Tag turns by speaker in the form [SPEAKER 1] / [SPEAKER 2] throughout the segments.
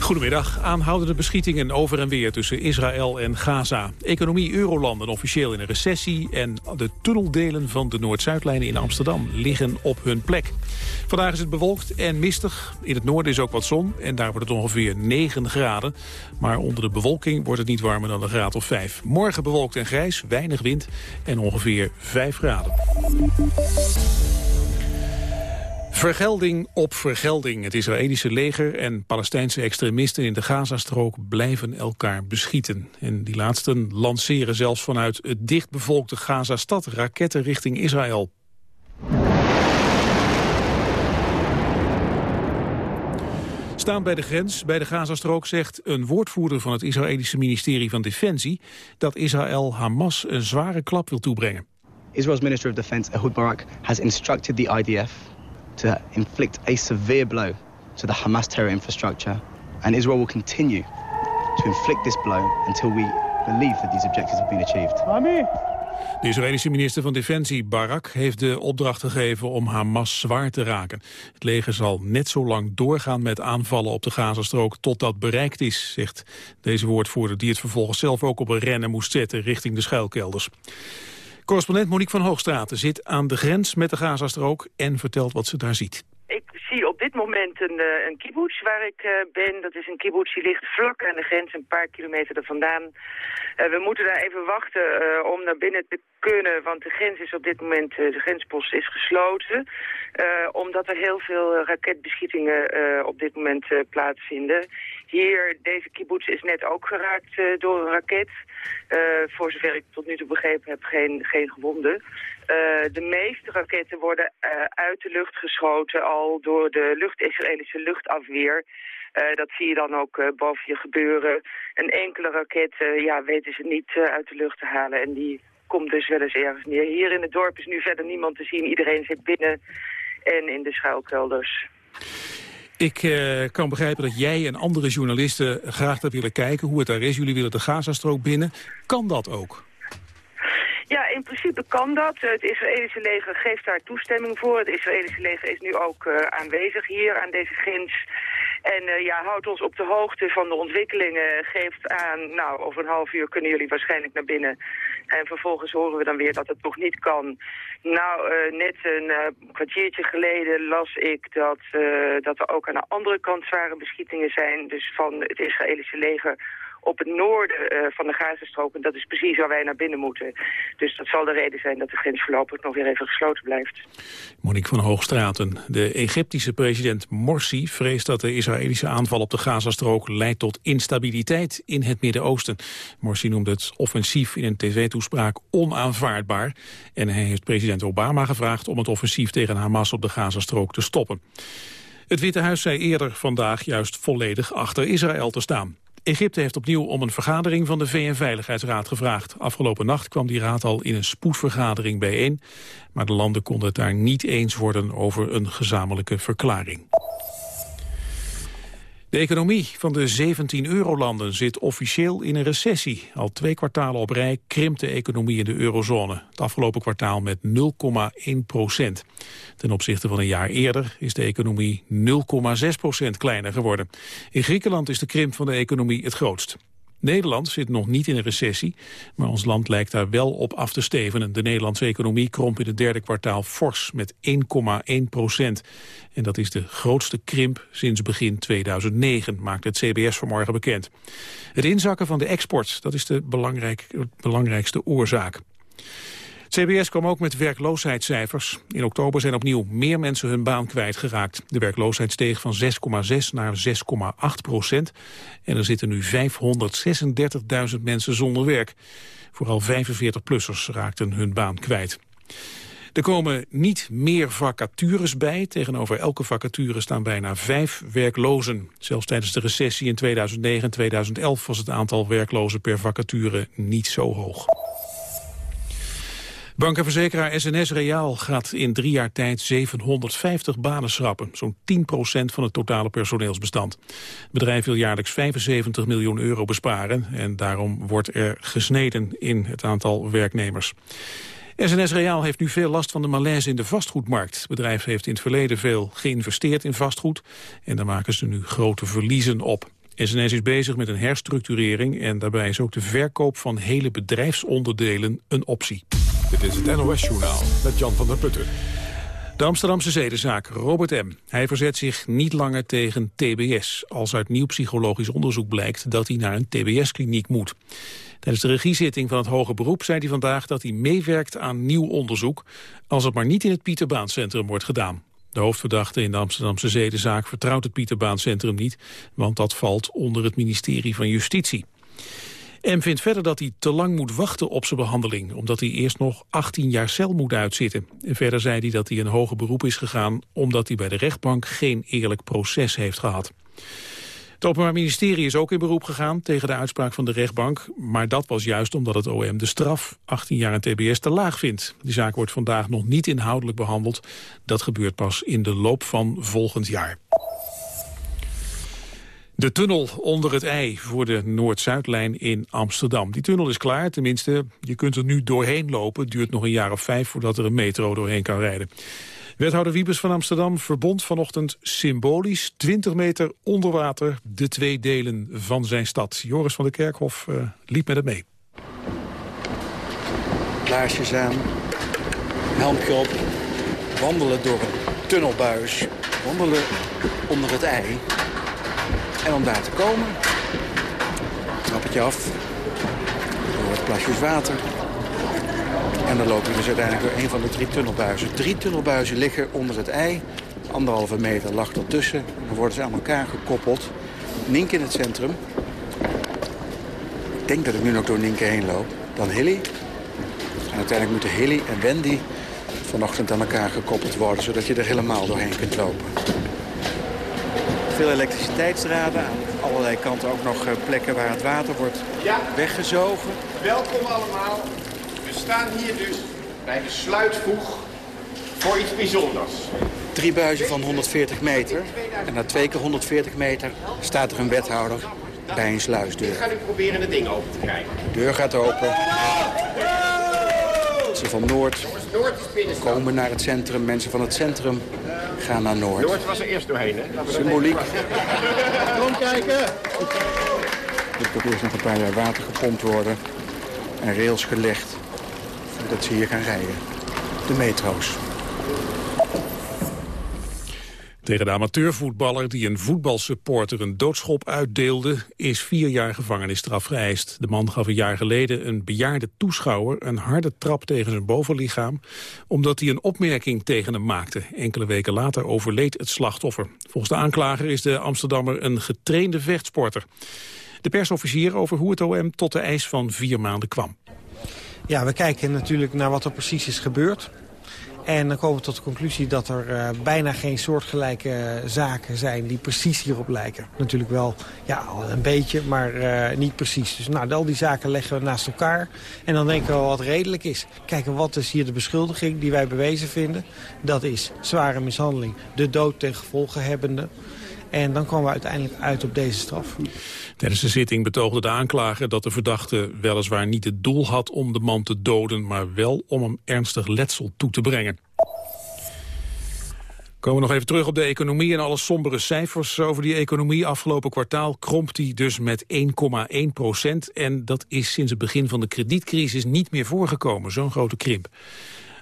[SPEAKER 1] Goedemiddag. Aanhoudende beschietingen over en weer tussen Israël en Gaza. Economie Eurolanden officieel in een recessie... en de tunneldelen van de Noord-Zuidlijnen in Amsterdam liggen op hun plek. Vandaag is het bewolkt en mistig. In het noorden is ook wat zon en daar wordt het ongeveer 9 graden. Maar onder de bewolking wordt het niet warmer dan een graad of 5. Morgen bewolkt en grijs, weinig wind en ongeveer 5 graden. Vergelding op vergelding. Het Israëlische leger en Palestijnse extremisten in de Gazastrook blijven elkaar beschieten. En die laatsten lanceren zelfs vanuit het dichtbevolkte Gazastad raketten richting Israël. Staan bij de grens, bij de Gazastrook, zegt een woordvoerder van het Israëlische ministerie van Defensie dat Israël Hamas een zware klap wil toebrengen.
[SPEAKER 2] Israel's Minister of Defense Ehud Barak has instructed the IDF to inflict a severe blow to the Hamas terror infrastructure. And Israel will continue to inflict this blow until we believe that these objectives have been achieved.
[SPEAKER 1] De Israëlische minister van Defensie Barak heeft de opdracht gegeven om Hamas zwaar te raken. Het leger zal net zo lang doorgaan met aanvallen op de Gazastrook tot dat bereikt is, zegt deze woordvoerder die het vervolgens zelf ook op een rennen moest zetten richting de schuilkelders. Correspondent Monique van Hoogstraten zit aan de grens met de Gazastrook en vertelt wat ze daar ziet.
[SPEAKER 3] Ik zie op dit moment een, uh, een kibbutz waar ik uh, ben. Dat is een kibbutz die ligt vlak aan de grens, een paar kilometer er vandaan. Uh, we moeten daar even wachten om naar binnen te kunnen, want de grens is op dit moment, de grenspost is gesloten. omdat er heel veel raketbeschietingen op dit moment plaatsvinden. Hier, deze kibbutz is net ook geraakt door een raket. voor zover ik tot nu toe begrepen heb, geen, geen gewonden. de meeste raketten worden uit de lucht geschoten al door de lucht, Israëlische luchtafweer. Dat zie je dan ook boven je gebeuren. Een enkele raket ja, weten ze niet uit de lucht te halen. En die komt dus wel eens ergens neer. Hier in het dorp is nu verder niemand te zien. Iedereen zit binnen en in de schuilkelders.
[SPEAKER 1] Ik kan begrijpen dat jij en andere journalisten graag daar willen kijken hoe het daar is. Jullie willen de Gazastrook binnen. Kan dat ook?
[SPEAKER 3] Ja, in principe kan dat. Het Israëlische leger geeft daar toestemming voor. Het Israëlische leger is nu ook uh, aanwezig hier aan deze grens. En uh, ja, houdt ons op de hoogte van de ontwikkelingen. Geeft aan, nou, over een half uur kunnen jullie waarschijnlijk naar binnen. En vervolgens horen we dan weer dat het nog niet kan. Nou, uh, net een kwartiertje geleden las ik dat, dat er ook aan de andere kant zware beschietingen zijn. Dus van het Israëlische leger op het noorden uh, van de Gazastrook. En dat is precies waar wij naar binnen moeten. Dus dat zal de reden zijn dat de grens voorlopig nog weer even gesloten blijft.
[SPEAKER 1] Monique van Hoogstraten. De Egyptische president Morsi vreest dat de Israëlische aanval op de Gazastrook leidt tot instabiliteit in het Midden-Oosten. Morsi noemde het offensief in een tv-toespraak onaanvaardbaar. En hij heeft president Obama gevraagd om het offensief tegen Hamas op de Gazastrook te stoppen. Het Witte Huis zei eerder vandaag juist volledig achter Israël te staan. Egypte heeft opnieuw om een vergadering van de VN-veiligheidsraad gevraagd. Afgelopen nacht kwam die raad al in een spoedvergadering bijeen. Maar de landen konden het daar niet eens worden over een gezamenlijke verklaring. De economie van de 17 eurolanden zit officieel in een recessie. Al twee kwartalen op rij krimpt de economie in de eurozone. Het afgelopen kwartaal met 0,1 procent. Ten opzichte van een jaar eerder is de economie 0,6 procent kleiner geworden. In Griekenland is de krimp van de economie het grootst. Nederland zit nog niet in een recessie, maar ons land lijkt daar wel op af te stevenen. De Nederlandse economie kromp in het derde kwartaal fors met 1,1 procent. En dat is de grootste krimp sinds begin 2009, maakt het CBS vanmorgen bekend. Het inzakken van de export, dat is de belangrijk, belangrijkste oorzaak. CBS kwam ook met werkloosheidscijfers. In oktober zijn opnieuw meer mensen hun baan kwijtgeraakt. De werkloosheid steeg van 6,6 naar 6,8 procent. En er zitten nu 536.000 mensen zonder werk. Vooral 45-plussers raakten hun baan kwijt. Er komen niet meer vacatures bij. Tegenover elke vacature staan bijna vijf werklozen. Zelfs tijdens de recessie in 2009 en 2011 was het aantal werklozen per vacature niet zo hoog. Bank en verzekeraar SNS Reaal gaat in drie jaar tijd 750 banen schrappen. Zo'n 10% van het totale personeelsbestand. Het bedrijf wil jaarlijks 75 miljoen euro besparen. En daarom wordt er gesneden in het aantal werknemers. SNS Reaal heeft nu veel last van de malaise in de vastgoedmarkt. Het bedrijf heeft in het verleden veel geïnvesteerd in vastgoed... en daar maken ze nu grote verliezen op. SNS is bezig met een herstructurering... en daarbij is ook de verkoop van hele bedrijfsonderdelen een optie.
[SPEAKER 4] Dit is het NOS-journaal met Jan van der Putten.
[SPEAKER 1] De Amsterdamse zedenzaak Robert M. Hij verzet zich niet langer tegen TBS... als uit nieuw psychologisch onderzoek blijkt dat hij naar een TBS-kliniek moet. Tijdens de regiezitting van het hoge beroep zei hij vandaag dat hij meewerkt aan nieuw onderzoek... als het maar niet in het Pieterbaancentrum wordt gedaan. De hoofdverdachte in de Amsterdamse zedenzaak vertrouwt het Pieterbaancentrum niet... want dat valt onder het ministerie van Justitie. M vindt verder dat hij te lang moet wachten op zijn behandeling... omdat hij eerst nog 18 jaar cel moet uitzitten. En verder zei hij dat hij een hoger beroep is gegaan... omdat hij bij de rechtbank geen eerlijk proces heeft gehad. Het Openbaar Ministerie is ook in beroep gegaan tegen de uitspraak van de rechtbank. Maar dat was juist omdat het OM de straf 18 jaar in TBS te laag vindt. Die zaak wordt vandaag nog niet inhoudelijk behandeld. Dat gebeurt pas in de loop van volgend jaar. De tunnel onder het ei voor de Noord-Zuidlijn in Amsterdam. Die tunnel is klaar, tenminste, je kunt er nu doorheen lopen. Het duurt nog een jaar of vijf voordat er een metro doorheen kan rijden. Wethouder Wiebes van Amsterdam verbond vanochtend symbolisch 20 meter onder water de twee delen van zijn stad. Joris van der Kerkhof uh, liep met het mee.
[SPEAKER 5] Laarsjes aan, helmpje op, wandelen door een tunnelbuis, wandelen onder het ei. En om daar te komen, trappetje af, door het plasjes water, en dan lopen we dus uiteindelijk door een van de drie tunnelbuizen. Drie tunnelbuizen liggen onder het ei. Anderhalve meter lag ertussen. Dan worden ze aan elkaar gekoppeld. Nink in het centrum. Ik denk dat ik nu nog door Ninke heen loop. Dan Hilly. En uiteindelijk moeten Hilly en Wendy vanochtend aan elkaar gekoppeld worden... zodat je er helemaal doorheen kunt lopen. Veel elektriciteitsdraden. Aan allerlei kanten ook nog eh, plekken waar het water wordt weggezogen.
[SPEAKER 6] Welkom allemaal staan hier dus bij de sluitvoeg voor iets bijzonders.
[SPEAKER 5] Drie buizen van 140 meter. En na twee keer 140 meter staat er een wethouder bij een sluisdeur. Ik
[SPEAKER 6] ga nu proberen het ding open te krijgen.
[SPEAKER 5] De deur gaat open. Mensen van Noord komen naar het centrum. Mensen van het centrum gaan naar Noord.
[SPEAKER 6] Noord was er eerst doorheen, hè?
[SPEAKER 5] Symboliek. Kom kijken! Er moet eerst nog een paar jaar water gepompt worden en rails gelegd dat ze hier gaan rijden. De metro's.
[SPEAKER 1] Tegen de amateurvoetballer die een voetbalsupporter een doodschop uitdeelde... is vier jaar gevangenisstraf geëist. De man gaf een jaar geleden een bejaarde toeschouwer... een harde trap tegen zijn bovenlichaam... omdat hij een opmerking tegen hem maakte. Enkele weken later overleed het slachtoffer. Volgens de aanklager is de Amsterdammer een getrainde vechtsporter. De persofficier over hoe het OM tot de eis van vier maanden kwam.
[SPEAKER 7] Ja, we kijken natuurlijk naar wat er precies is gebeurd. En dan komen we tot de conclusie dat er uh, bijna geen soortgelijke zaken zijn die precies hierop lijken. Natuurlijk wel ja, een beetje, maar uh, niet precies. Dus nou, al die zaken leggen we naast elkaar. En dan denken we wat redelijk is. Kijken, wat is hier de beschuldiging die wij bewezen vinden? Dat is zware mishandeling, de dood ten gevolge hebbende. En dan komen we uiteindelijk uit op deze straf.
[SPEAKER 1] Tijdens de zitting betoogde de aanklager dat de verdachte weliswaar niet het doel had om de man te doden, maar wel om hem ernstig letsel toe te brengen. Komen we nog even terug op de economie en alle sombere cijfers over die economie. Afgelopen kwartaal krompt die dus met 1,1 procent. En dat is sinds het begin van de kredietcrisis niet meer voorgekomen, zo'n grote krimp.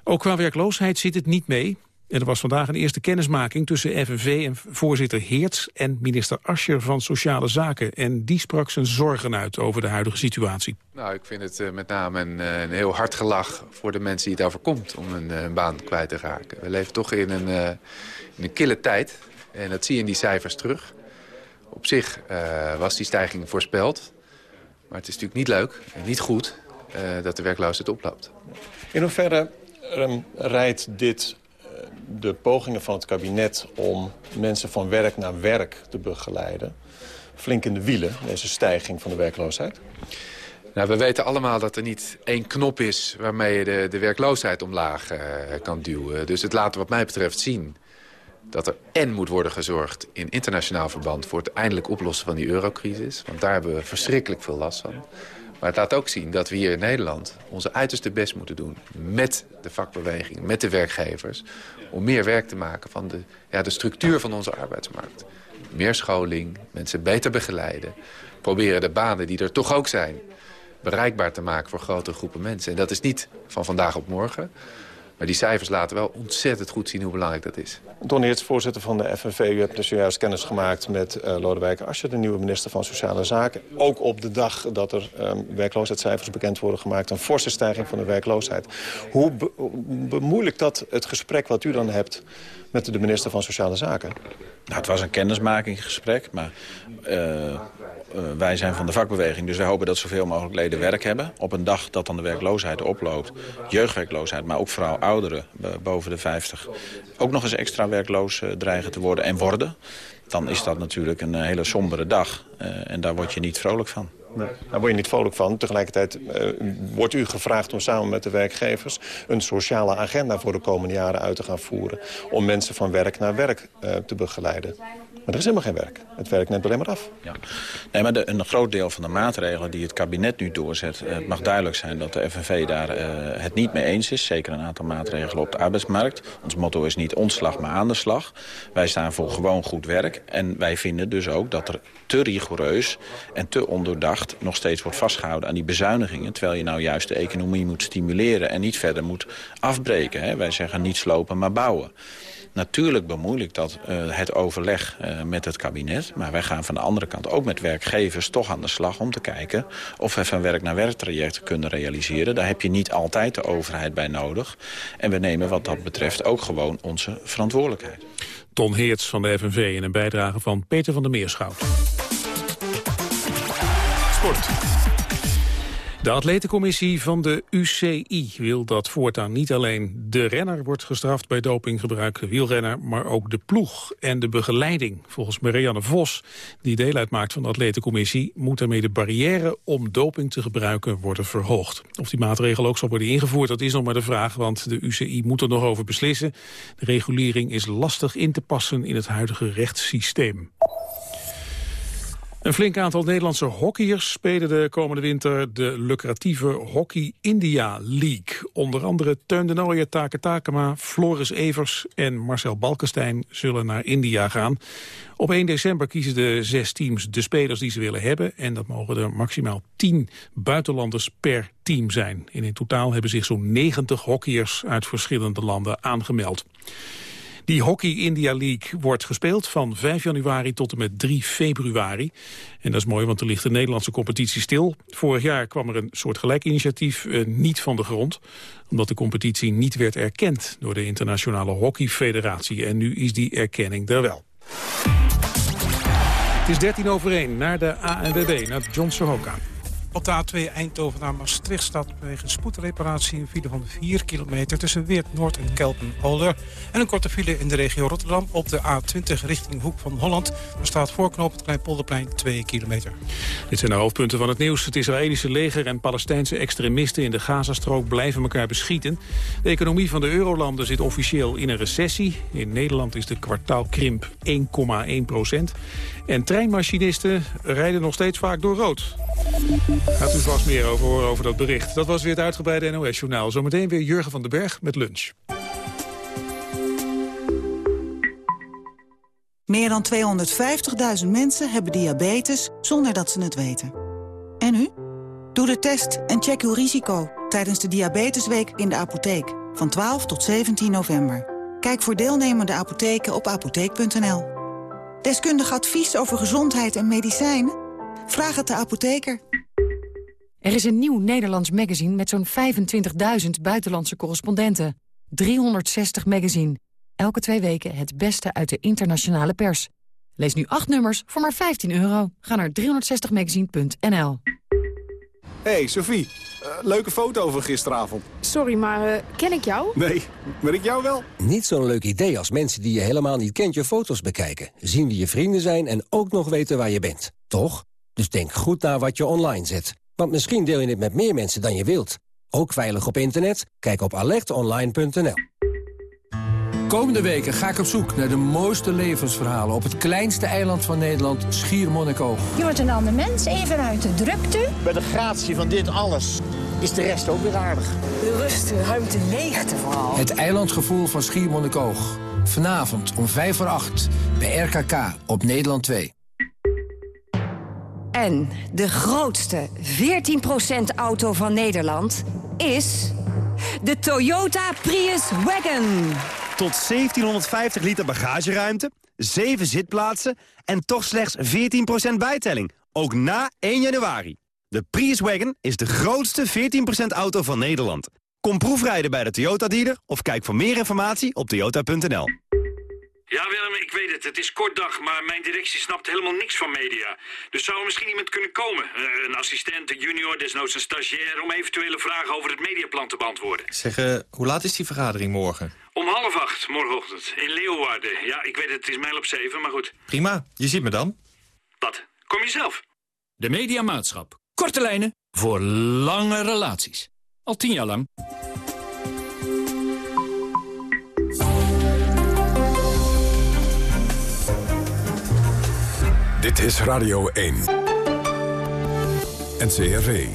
[SPEAKER 1] Ook qua werkloosheid zit het niet mee. En er was vandaag een eerste kennismaking tussen FNV en voorzitter Heerts en minister Ascher van Sociale Zaken. En die sprak zijn zorgen uit over de huidige situatie.
[SPEAKER 8] Nou, ik vind het uh, met name een, uh, een, heel hard gelach voor de mensen die het overkomt om een, uh, baan kwijt te raken. We leven toch in een, in een kille tijd en dat zie je in die cijfers terug. Op zich was die stijging voorspeld, maar het is natuurlijk niet leuk en niet goed dat de werkloosheid oploopt.
[SPEAKER 9] In hoeverre um, rijdt dit de pogingen van het kabinet om mensen van werk naar werk te begeleiden... flink in de wielen, deze stijging van de werkloosheid?
[SPEAKER 8] Nou, we weten allemaal dat er niet één knop is waarmee je de, de werkloosheid omlaag uh, kan duwen. Dus het laat wat mij betreft zien dat er en moet worden gezorgd in internationaal verband... voor het eindelijk oplossen van die eurocrisis. Want daar hebben we verschrikkelijk veel last van. Maar het laat ook zien dat we hier in Nederland onze uiterste best moeten doen... met de vakbeweging, met de werkgevers... om meer werk te maken van de, ja, de structuur van onze arbeidsmarkt. Meer scholing, mensen beter begeleiden. Proberen de banen die er toch ook zijn bereikbaar te maken voor grotere groepen mensen. En dat is niet van vandaag op morgen. Maar die cijfers laten wel ontzettend goed zien hoe belangrijk dat is.
[SPEAKER 9] Don Heerts, voorzitter van de FNV. U hebt dus juist kennis gemaakt met uh, Lodewijk Asscher... de nieuwe minister van Sociale Zaken. Ook op de dag dat er um, werkloosheidscijfers bekend worden gemaakt... een forse stijging van de werkloosheid. Hoe be bemoeilijkt dat het gesprek wat u dan hebt met de minister van Sociale Zaken?
[SPEAKER 10] Nou, het was een kennismakingsgesprek, maar uh, uh, wij zijn van de vakbeweging, dus wij hopen dat zoveel mogelijk leden werk hebben. Op een dag dat dan de werkloosheid oploopt, jeugdwerkloosheid, maar ook vooral ouderen boven de 50... ook nog eens extra werkloos uh, dreigen te worden en worden... dan is dat natuurlijk een hele sombere dag en daar word je niet vrolijk van.
[SPEAKER 9] Daar word je niet vrolijk van. Tegelijkertijd wordt u gevraagd om samen met de werkgevers... een sociale agenda voor de komende jaren uit te gaan voeren... om mensen van werk naar werk te begeleiden. Maar er is helemaal geen werk. Het werk neemt alleen maar af.
[SPEAKER 10] Ja. Nee, maar de, een groot deel van de maatregelen die het kabinet nu doorzet... Uh, het mag duidelijk zijn dat de FNV daar uh, het niet mee eens is. Zeker een aantal maatregelen op de arbeidsmarkt. Ons motto is niet ontslag, maar aan de slag. Wij staan voor gewoon goed werk. En wij vinden dus ook dat er te rigoureus en te ondoordacht... nog steeds wordt vastgehouden aan die bezuinigingen... terwijl je nou juist de economie moet stimuleren... en niet verder moet afbreken. Hè. Wij zeggen niet slopen, maar bouwen. Natuurlijk bemoeilijkt dat uh, het overleg uh, met het kabinet. Maar wij gaan van de andere kant ook met werkgevers toch aan de slag... om te kijken of we van werk naar werk trajecten kunnen realiseren. Daar heb je niet altijd de overheid bij nodig. En we nemen wat dat betreft ook gewoon onze verantwoordelijkheid.
[SPEAKER 1] Ton Heerts van de FNV in een bijdrage van Peter van der Meerschout. Sport. De atletencommissie van de UCI wil dat voortaan niet alleen de renner wordt gestraft bij dopinggebruik, de wielrenner, maar ook de ploeg en de begeleiding. Volgens Marianne Vos, die deel uitmaakt van de atletencommissie, moet daarmee de barrière om doping te gebruiken worden verhoogd. Of die maatregel ook zal worden ingevoerd, dat is nog maar de vraag, want de UCI moet er nog over beslissen. De regulering is lastig in te passen in het huidige rechtssysteem. Een flink aantal Nederlandse hockeyers spelen de komende winter de lucratieve Hockey India League. Onder andere Teun de Nooijer, Take Takema, Floris Evers en Marcel Balkenstein zullen naar India gaan. Op 1 december kiezen de zes teams de spelers die ze willen hebben. En dat mogen er maximaal 10 buitenlanders per team zijn. In totaal hebben zich zo'n 90 hockeyers uit verschillende landen aangemeld. Die Hockey India League wordt gespeeld van 5 januari tot en met 3 februari. En dat is mooi, want er ligt de Nederlandse competitie stil. Vorig jaar kwam er een soortgelijk initiatief uh, niet van de grond. Omdat de competitie niet werd erkend door de Internationale Hockey Federatie. En nu is die erkenning er wel. Het is 13 over 1 naar de ANWB, naar John Sohoka.
[SPEAKER 11] Op de A2 Eindhoven naar Maastricht staat wegens spoedreparatie een file van 4 kilometer tussen Weert Noord en Kelpen-Older. En een korte file in de regio Rotterdam op de A20 richting Hoek van Holland. Er staat voorknop het Kleinpolderplein 2 kilometer.
[SPEAKER 1] Dit zijn de hoofdpunten van het nieuws. Het Israëlische leger en Palestijnse extremisten in de Gazastrook blijven elkaar beschieten. De economie van de eurolanden zit officieel in een recessie. In Nederland is de kwartaalkrimp 1,1 procent. En treinmachinisten rijden nog steeds vaak door rood. Gaat u vast meer over horen over dat bericht. Dat was weer het uitgebreide NOS-journaal. Zometeen weer Jurgen van den Berg met lunch.
[SPEAKER 12] Meer dan 250.000 mensen hebben diabetes zonder dat ze het weten. En u? Doe de test en check uw risico tijdens de Diabetesweek in de apotheek. Van 12 tot 17 november. Kijk voor deelnemende apotheken op apotheek.nl. Deskundig advies over gezondheid en medicijnen? Vraag het de apotheker.
[SPEAKER 13] Er is een nieuw Nederlands magazine met zo'n 25.000 buitenlandse correspondenten. 360 magazine. Elke twee weken het beste uit de internationale pers. Lees nu acht nummers voor maar 15 euro. Ga naar 360magazine.nl
[SPEAKER 14] Hey Sophie, uh, leuke foto van gisteravond.
[SPEAKER 15] Sorry, maar uh, ken ik jou?
[SPEAKER 14] Nee, maar ik jou wel.
[SPEAKER 16] Niet zo'n leuk idee als mensen die je helemaal niet kent je foto's bekijken. Zien wie je vrienden zijn en ook nog weten waar je bent. Toch? Dus denk goed na wat je online zet. Want misschien deel je het met meer mensen dan je wilt. Ook veilig op internet? Kijk op alertonline.nl.
[SPEAKER 17] Komende weken ga ik op zoek naar de mooiste levensverhalen... op het kleinste eiland van Nederland, Schiermonnikoog.
[SPEAKER 18] Je wordt een ander mens, even uit de drukte.
[SPEAKER 19] Bij de gratie van dit alles is de rest ook weer aardig.
[SPEAKER 18] De rust, de ruimte, leegte vooral.
[SPEAKER 17] Het eilandgevoel van Schiermonnikoog. Vanavond om 5 voor 8 bij RKK op Nederland 2.
[SPEAKER 20] En de grootste 14% auto van Nederland is de Toyota Prius Wagon.
[SPEAKER 21] Tot 1750 liter bagageruimte, 7 zitplaatsen en toch slechts 14% bijtelling. Ook na 1 januari. De Prius Wagon is de grootste 14% auto van Nederland. Kom proefrijden bij de Toyota dealer of kijk voor meer informatie op toyota.nl.
[SPEAKER 22] Ja, Willem, ik weet het. Het is kort dag, maar mijn directie snapt helemaal niks van media. Dus zou er misschien iemand kunnen komen? Eh, een assistent, een junior, desnoods een stagiair... om eventuele vragen over het mediaplan te beantwoorden.
[SPEAKER 23] Zeg, hoe laat is die vergadering morgen?
[SPEAKER 22] Om half acht, morgenochtend, in Leeuwarden. Ja, ik weet het, het is mijl op zeven, maar goed.
[SPEAKER 23] Prima, je ziet me dan.
[SPEAKER 22] Wat? Kom je zelf?
[SPEAKER 24] De Mediamaatschap. Korte lijnen voor lange relaties. Al tien jaar lang.
[SPEAKER 4] Dit is Radio 1. NCRV.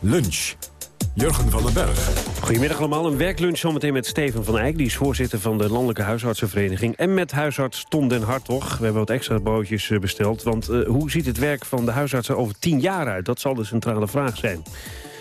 [SPEAKER 4] Lunch. Jurgen van den Berg.
[SPEAKER 25] Goedemiddag allemaal. Een werklunch zometeen met Steven van Eyck. Die is voorzitter van de Landelijke Huisartsenvereniging. En met huisarts Tom den Hartog. We hebben wat extra broodjes eh, besteld. Want uh, hoe ziet het werk van de huisartsen over tien jaar uit? Dat zal de centrale vraag zijn.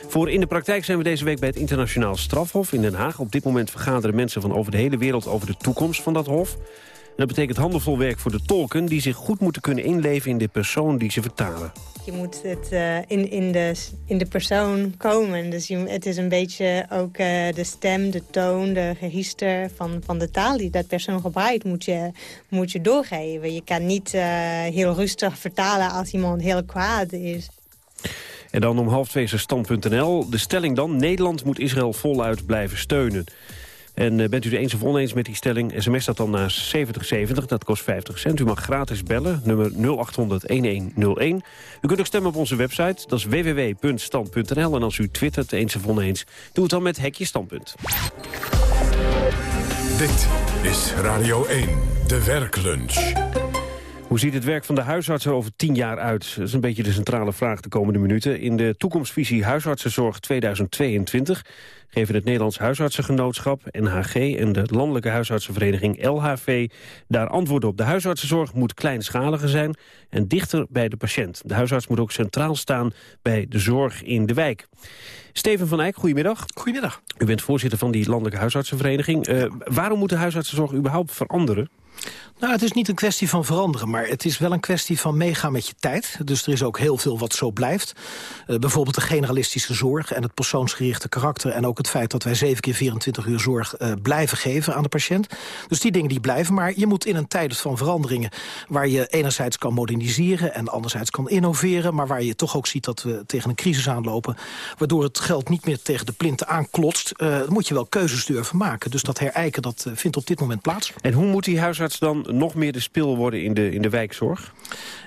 [SPEAKER 25] Voor in de praktijk zijn we deze week bij het Internationaal Strafhof in Den Haag. Op dit moment vergaderen mensen van over de hele wereld over de toekomst van dat hof. En dat betekent handelvol werk voor de tolken... die zich goed moeten kunnen inleven in de persoon die ze vertalen.
[SPEAKER 26] Je moet het uh, in, in, de, in de persoon komen. Dus je, het is een beetje ook uh, de stem, de toon, de register van, van de taal die dat persoon gebruikt, moet je, moet je doorgeven. Je kan niet uh, heel rustig vertalen als iemand heel kwaad is.
[SPEAKER 25] En dan om half twee stand.nl. De stelling dan, Nederland moet Israël voluit blijven steunen. En uh, bent u het eens of oneens met die stelling, sms dat dan naar 7070, dat kost 50 cent. U mag gratis bellen, nummer 0800-1101. U kunt ook stemmen op onze website, dat is www.stand.nl. En als u twittert eens of oneens, doe het dan met Hekje Standpunt.
[SPEAKER 4] Dit is Radio 1, de werklunch.
[SPEAKER 25] Hoe ziet het werk van de huisartsen over tien jaar uit? Dat is een beetje de centrale vraag de komende minuten. In de toekomstvisie Huisartsenzorg 2022 geven het Nederlands Huisartsengenootschap, NHG... en de Landelijke Huisartsenvereniging LHV daar antwoorden op. De huisartsenzorg moet kleinschaliger zijn en dichter bij de patiënt. De huisarts moet ook centraal staan bij de zorg in de wijk. Steven van Eyck, goedemiddag.
[SPEAKER 27] Goedemiddag.
[SPEAKER 25] U bent voorzitter van die Landelijke Huisartsenvereniging. Uh, waarom moet de huisartsenzorg überhaupt veranderen?
[SPEAKER 27] Nou, het is niet een kwestie van veranderen, maar het is wel een kwestie van meegaan met je tijd. Dus er is ook heel veel wat zo blijft. Uh, bijvoorbeeld de generalistische zorg en het persoonsgerichte karakter... en ook het feit dat wij 7 keer 24 uur zorg uh, blijven geven aan de patiënt. Dus die dingen die blijven, maar je moet in een tijd van veranderingen... waar je enerzijds kan moderniseren en anderzijds kan innoveren... maar waar je toch ook ziet dat we tegen een crisis aanlopen... waardoor het geld niet meer tegen de plinten aanklotst... Uh, moet je wel keuzes durven maken. Dus dat herijken dat vindt op dit moment plaats.
[SPEAKER 25] En hoe moet die huisarts dan nog meer de spil worden in de, in de wijkzorg?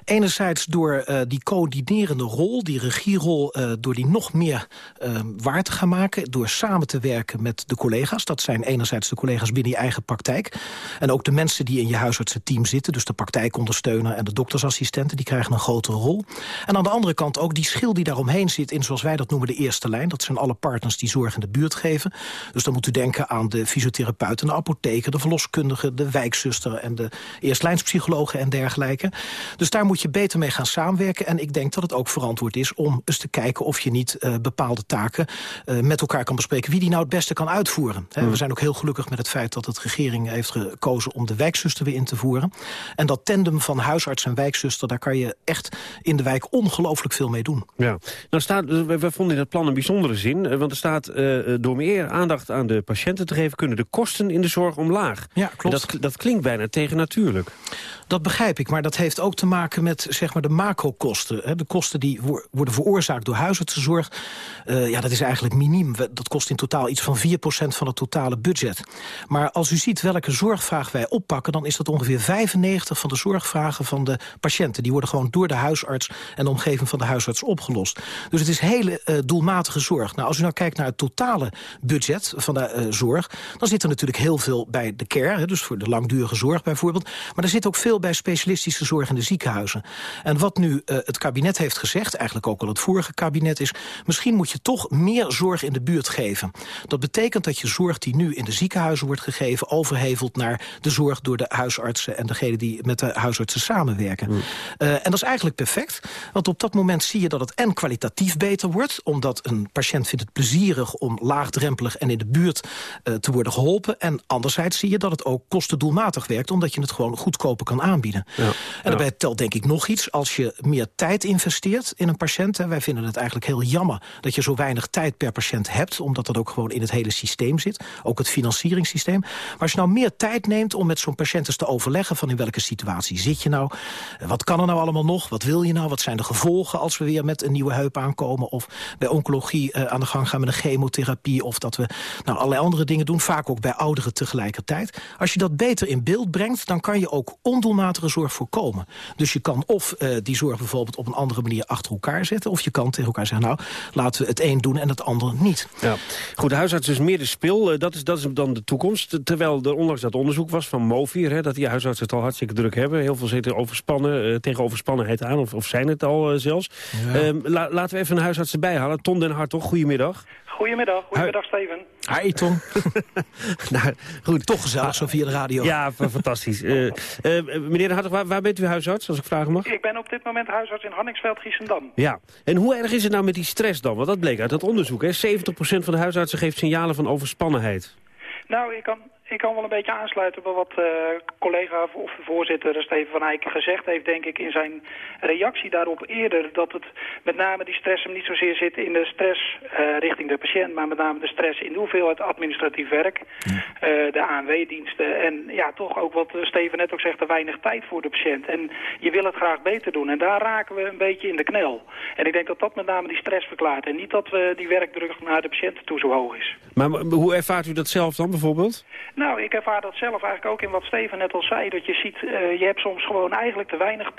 [SPEAKER 27] Enerzijds door uh, die coördinerende rol, die regierol... Uh, door die nog meer uh, waar te gaan maken. Door samen te werken met de collega's. Dat zijn enerzijds de collega's binnen je eigen praktijk. En ook de mensen die in je huisartsenteam zitten. Dus de praktijkondersteuner en de doktersassistenten. Die krijgen een grotere rol. En aan de andere kant ook die schil die daaromheen zit... in zoals wij dat noemen de eerste lijn. Dat zijn alle partners die zorg in de buurt geven. Dus dan moet u denken aan de fysiotherapeuten, de apotheker... de verloskundige, de wijkzuster en de eerstlijnspsychologen en dergelijke. Dus daar moet je beter mee gaan samenwerken. En ik denk dat het ook verantwoord is om eens te kijken... of je niet uh, bepaalde taken uh, met elkaar kan bespreken... wie die nou het beste kan uitvoeren. He. We zijn ook heel gelukkig met het feit dat de regering heeft gekozen... om de wijkzuster weer in te voeren. En dat tandem van huisarts en wijkzuster... daar kan je echt in de wijk ongelooflijk veel mee doen.
[SPEAKER 25] Ja. Nou staat, we, we vonden in het plan een bijzondere zin. Want er staat, uh, door meer aandacht aan de patiënten te geven... kunnen de kosten in de zorg omlaag.
[SPEAKER 27] Ja, klopt.
[SPEAKER 25] Dat, dat klinkt bijna tegen natuurlijk.
[SPEAKER 27] Dat begrijp ik, maar dat heeft ook te maken met zeg maar, de macrokosten. De kosten die worden veroorzaakt door huisartsenzorg. Uh, ja, dat is eigenlijk miniem. Dat kost in totaal iets van 4% van het totale budget. Maar als u ziet welke zorgvraag wij oppakken... dan is dat ongeveer 95 van de zorgvragen van de patiënten. Die worden gewoon door de huisarts en de omgeving van de huisarts opgelost. Dus het is hele uh, doelmatige zorg. Nou, als u nou kijkt naar het totale budget van de uh, zorg... dan zit er natuurlijk heel veel bij de care, dus voor de langdurige zorg bijvoorbeeld. Maar er zit ook veel bij specialistische zorg in de ziekenhuizen. En wat nu uh, het kabinet heeft gezegd, eigenlijk ook al het vorige kabinet... is misschien moet je toch meer zorg in de buurt geven. Dat betekent dat je zorg die nu in de ziekenhuizen wordt gegeven... overhevelt naar de zorg door de huisartsen... en degenen die met de huisartsen samenwerken. Mm. Uh, en dat is eigenlijk perfect, want op dat moment zie je dat het en kwalitatief beter wordt... omdat een patiënt vindt het plezierig om laagdrempelig en in de buurt uh, te worden geholpen... en anderzijds zie je dat het ook kostendoelmatig werkt... omdat je het gewoon goedkoper kan aanbieden. Ja. En daarbij telt denk ik nog iets. Als je meer tijd investeert in een patiënt... Hè, wij vinden het eigenlijk heel jammer dat je zo weinig tijd per patiënt hebt... omdat dat ook gewoon in het hele systeem zit. Ook het financieringssysteem. Maar als je nou meer tijd neemt om met zo'n patiënt eens te overleggen... van in welke situatie zit je nou? Wat kan er nou allemaal nog? Wat wil je nou? Wat zijn de gevolgen als we weer met een nieuwe heup aankomen? Of bij oncologie uh, aan de gang gaan met een chemotherapie... of dat we nou, allerlei andere dingen doen. Vaak ook bij ouderen tegelijkertijd. Als je dat beter in beeld brengt... dan kan je ook zorg voorkomen. Dus je kan of uh, die zorg bijvoorbeeld op een andere manier achter elkaar zetten... of je kan tegen elkaar zeggen, nou, laten we het een doen en het ander niet.
[SPEAKER 25] Ja. Goed, de huisarts is meer de spil. Uh, dat, is, dat is dan de toekomst. Terwijl er onlangs dat onderzoek was van Movier... Hè, dat die huisartsen het al hartstikke druk hebben. Heel veel zitten overspannen, uh, tegen overspannenheid aan, of, of zijn het al zelfs. Ja. Ehm, la, laten we even een huisarts erbij halen. Ton den Hartog, goedemiddag.
[SPEAKER 28] Goedemiddag, goedemiddag Steven.
[SPEAKER 27] Hi Tom.
[SPEAKER 25] nou, goed.
[SPEAKER 27] Toch gezellig zo via de radio.
[SPEAKER 25] Ja, fantastisch. Uh, uh, meneer de Hartog, waar, waar, bent u huisarts, als ik vragen mag?
[SPEAKER 28] Ik ben op dit moment huisarts in Hanningsveld, Giessendam.
[SPEAKER 25] Ja, en hoe erg is het nou met die stress dan? Want dat bleek uit dat onderzoek, hè? 70% van de huisartsen geeft signalen van overspannenheid.
[SPEAKER 28] Nou, ik kan, ik kan wel een beetje aansluiten bij wat uh, collega of de voorzitter Steven van Eyck gezegd heeft, denk ik, in zijn reactie daarop eerder. Dat het met name die stress hem niet zozeer zit in de stress uh, richting de patiënt, maar met name de stress in de hoeveelheid administratief werk, uh, de ANW-diensten en ja, toch ook wat Steven net ook zegt, te weinig tijd voor de patiënt. En je wil het graag beter doen en daar raken we een beetje in de knel. En ik denk dat dat met name die stress verklaart en niet dat we die werkdruk naar de patiënten toe zo hoog is.
[SPEAKER 25] Maar hoe ervaart u dat zelf dan bijvoorbeeld?
[SPEAKER 28] Nou, ik ervaar dat zelf eigenlijk ook in wat Steven net al zei. Dat je ziet, uh, je hebt soms gewoon eigenlijk te weinig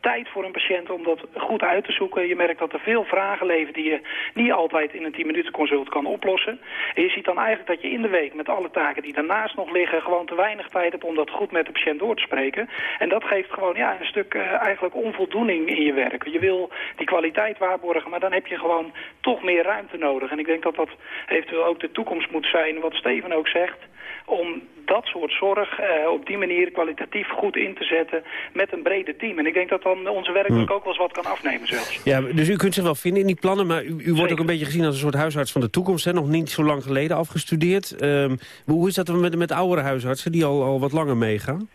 [SPEAKER 28] tijd voor een patiënt om dat goed uit te zoeken. Je merkt dat er veel vragen leven die je niet altijd in een 10 minuten consult kan oplossen. En je ziet dan eigenlijk dat je in de week met alle taken die daarnaast nog liggen... gewoon te weinig tijd hebt om dat goed met de patiënt door te spreken. En dat geeft gewoon ja, een stuk uh, eigenlijk onvoldoening in je werk. Je wil die kwaliteit waarborgen, maar dan heb je gewoon toch meer ruimte nodig. En ik denk dat dat eventueel ook de toekomst moet zijn, wat Steven ook zegt om dat soort zorg uh, op die manier kwalitatief goed in te zetten met een brede team. En ik denk dat dan onze werkdruk ook wel eens wat kan afnemen zelfs.
[SPEAKER 25] Ja, dus u kunt zich wel vinden in die plannen, maar u, u wordt ook een beetje gezien als een soort huisarts van de toekomst. Hè? Nog niet zo lang geleden afgestudeerd. Um, hoe is dat met, met oudere huisartsen die al, al wat langer meegaan?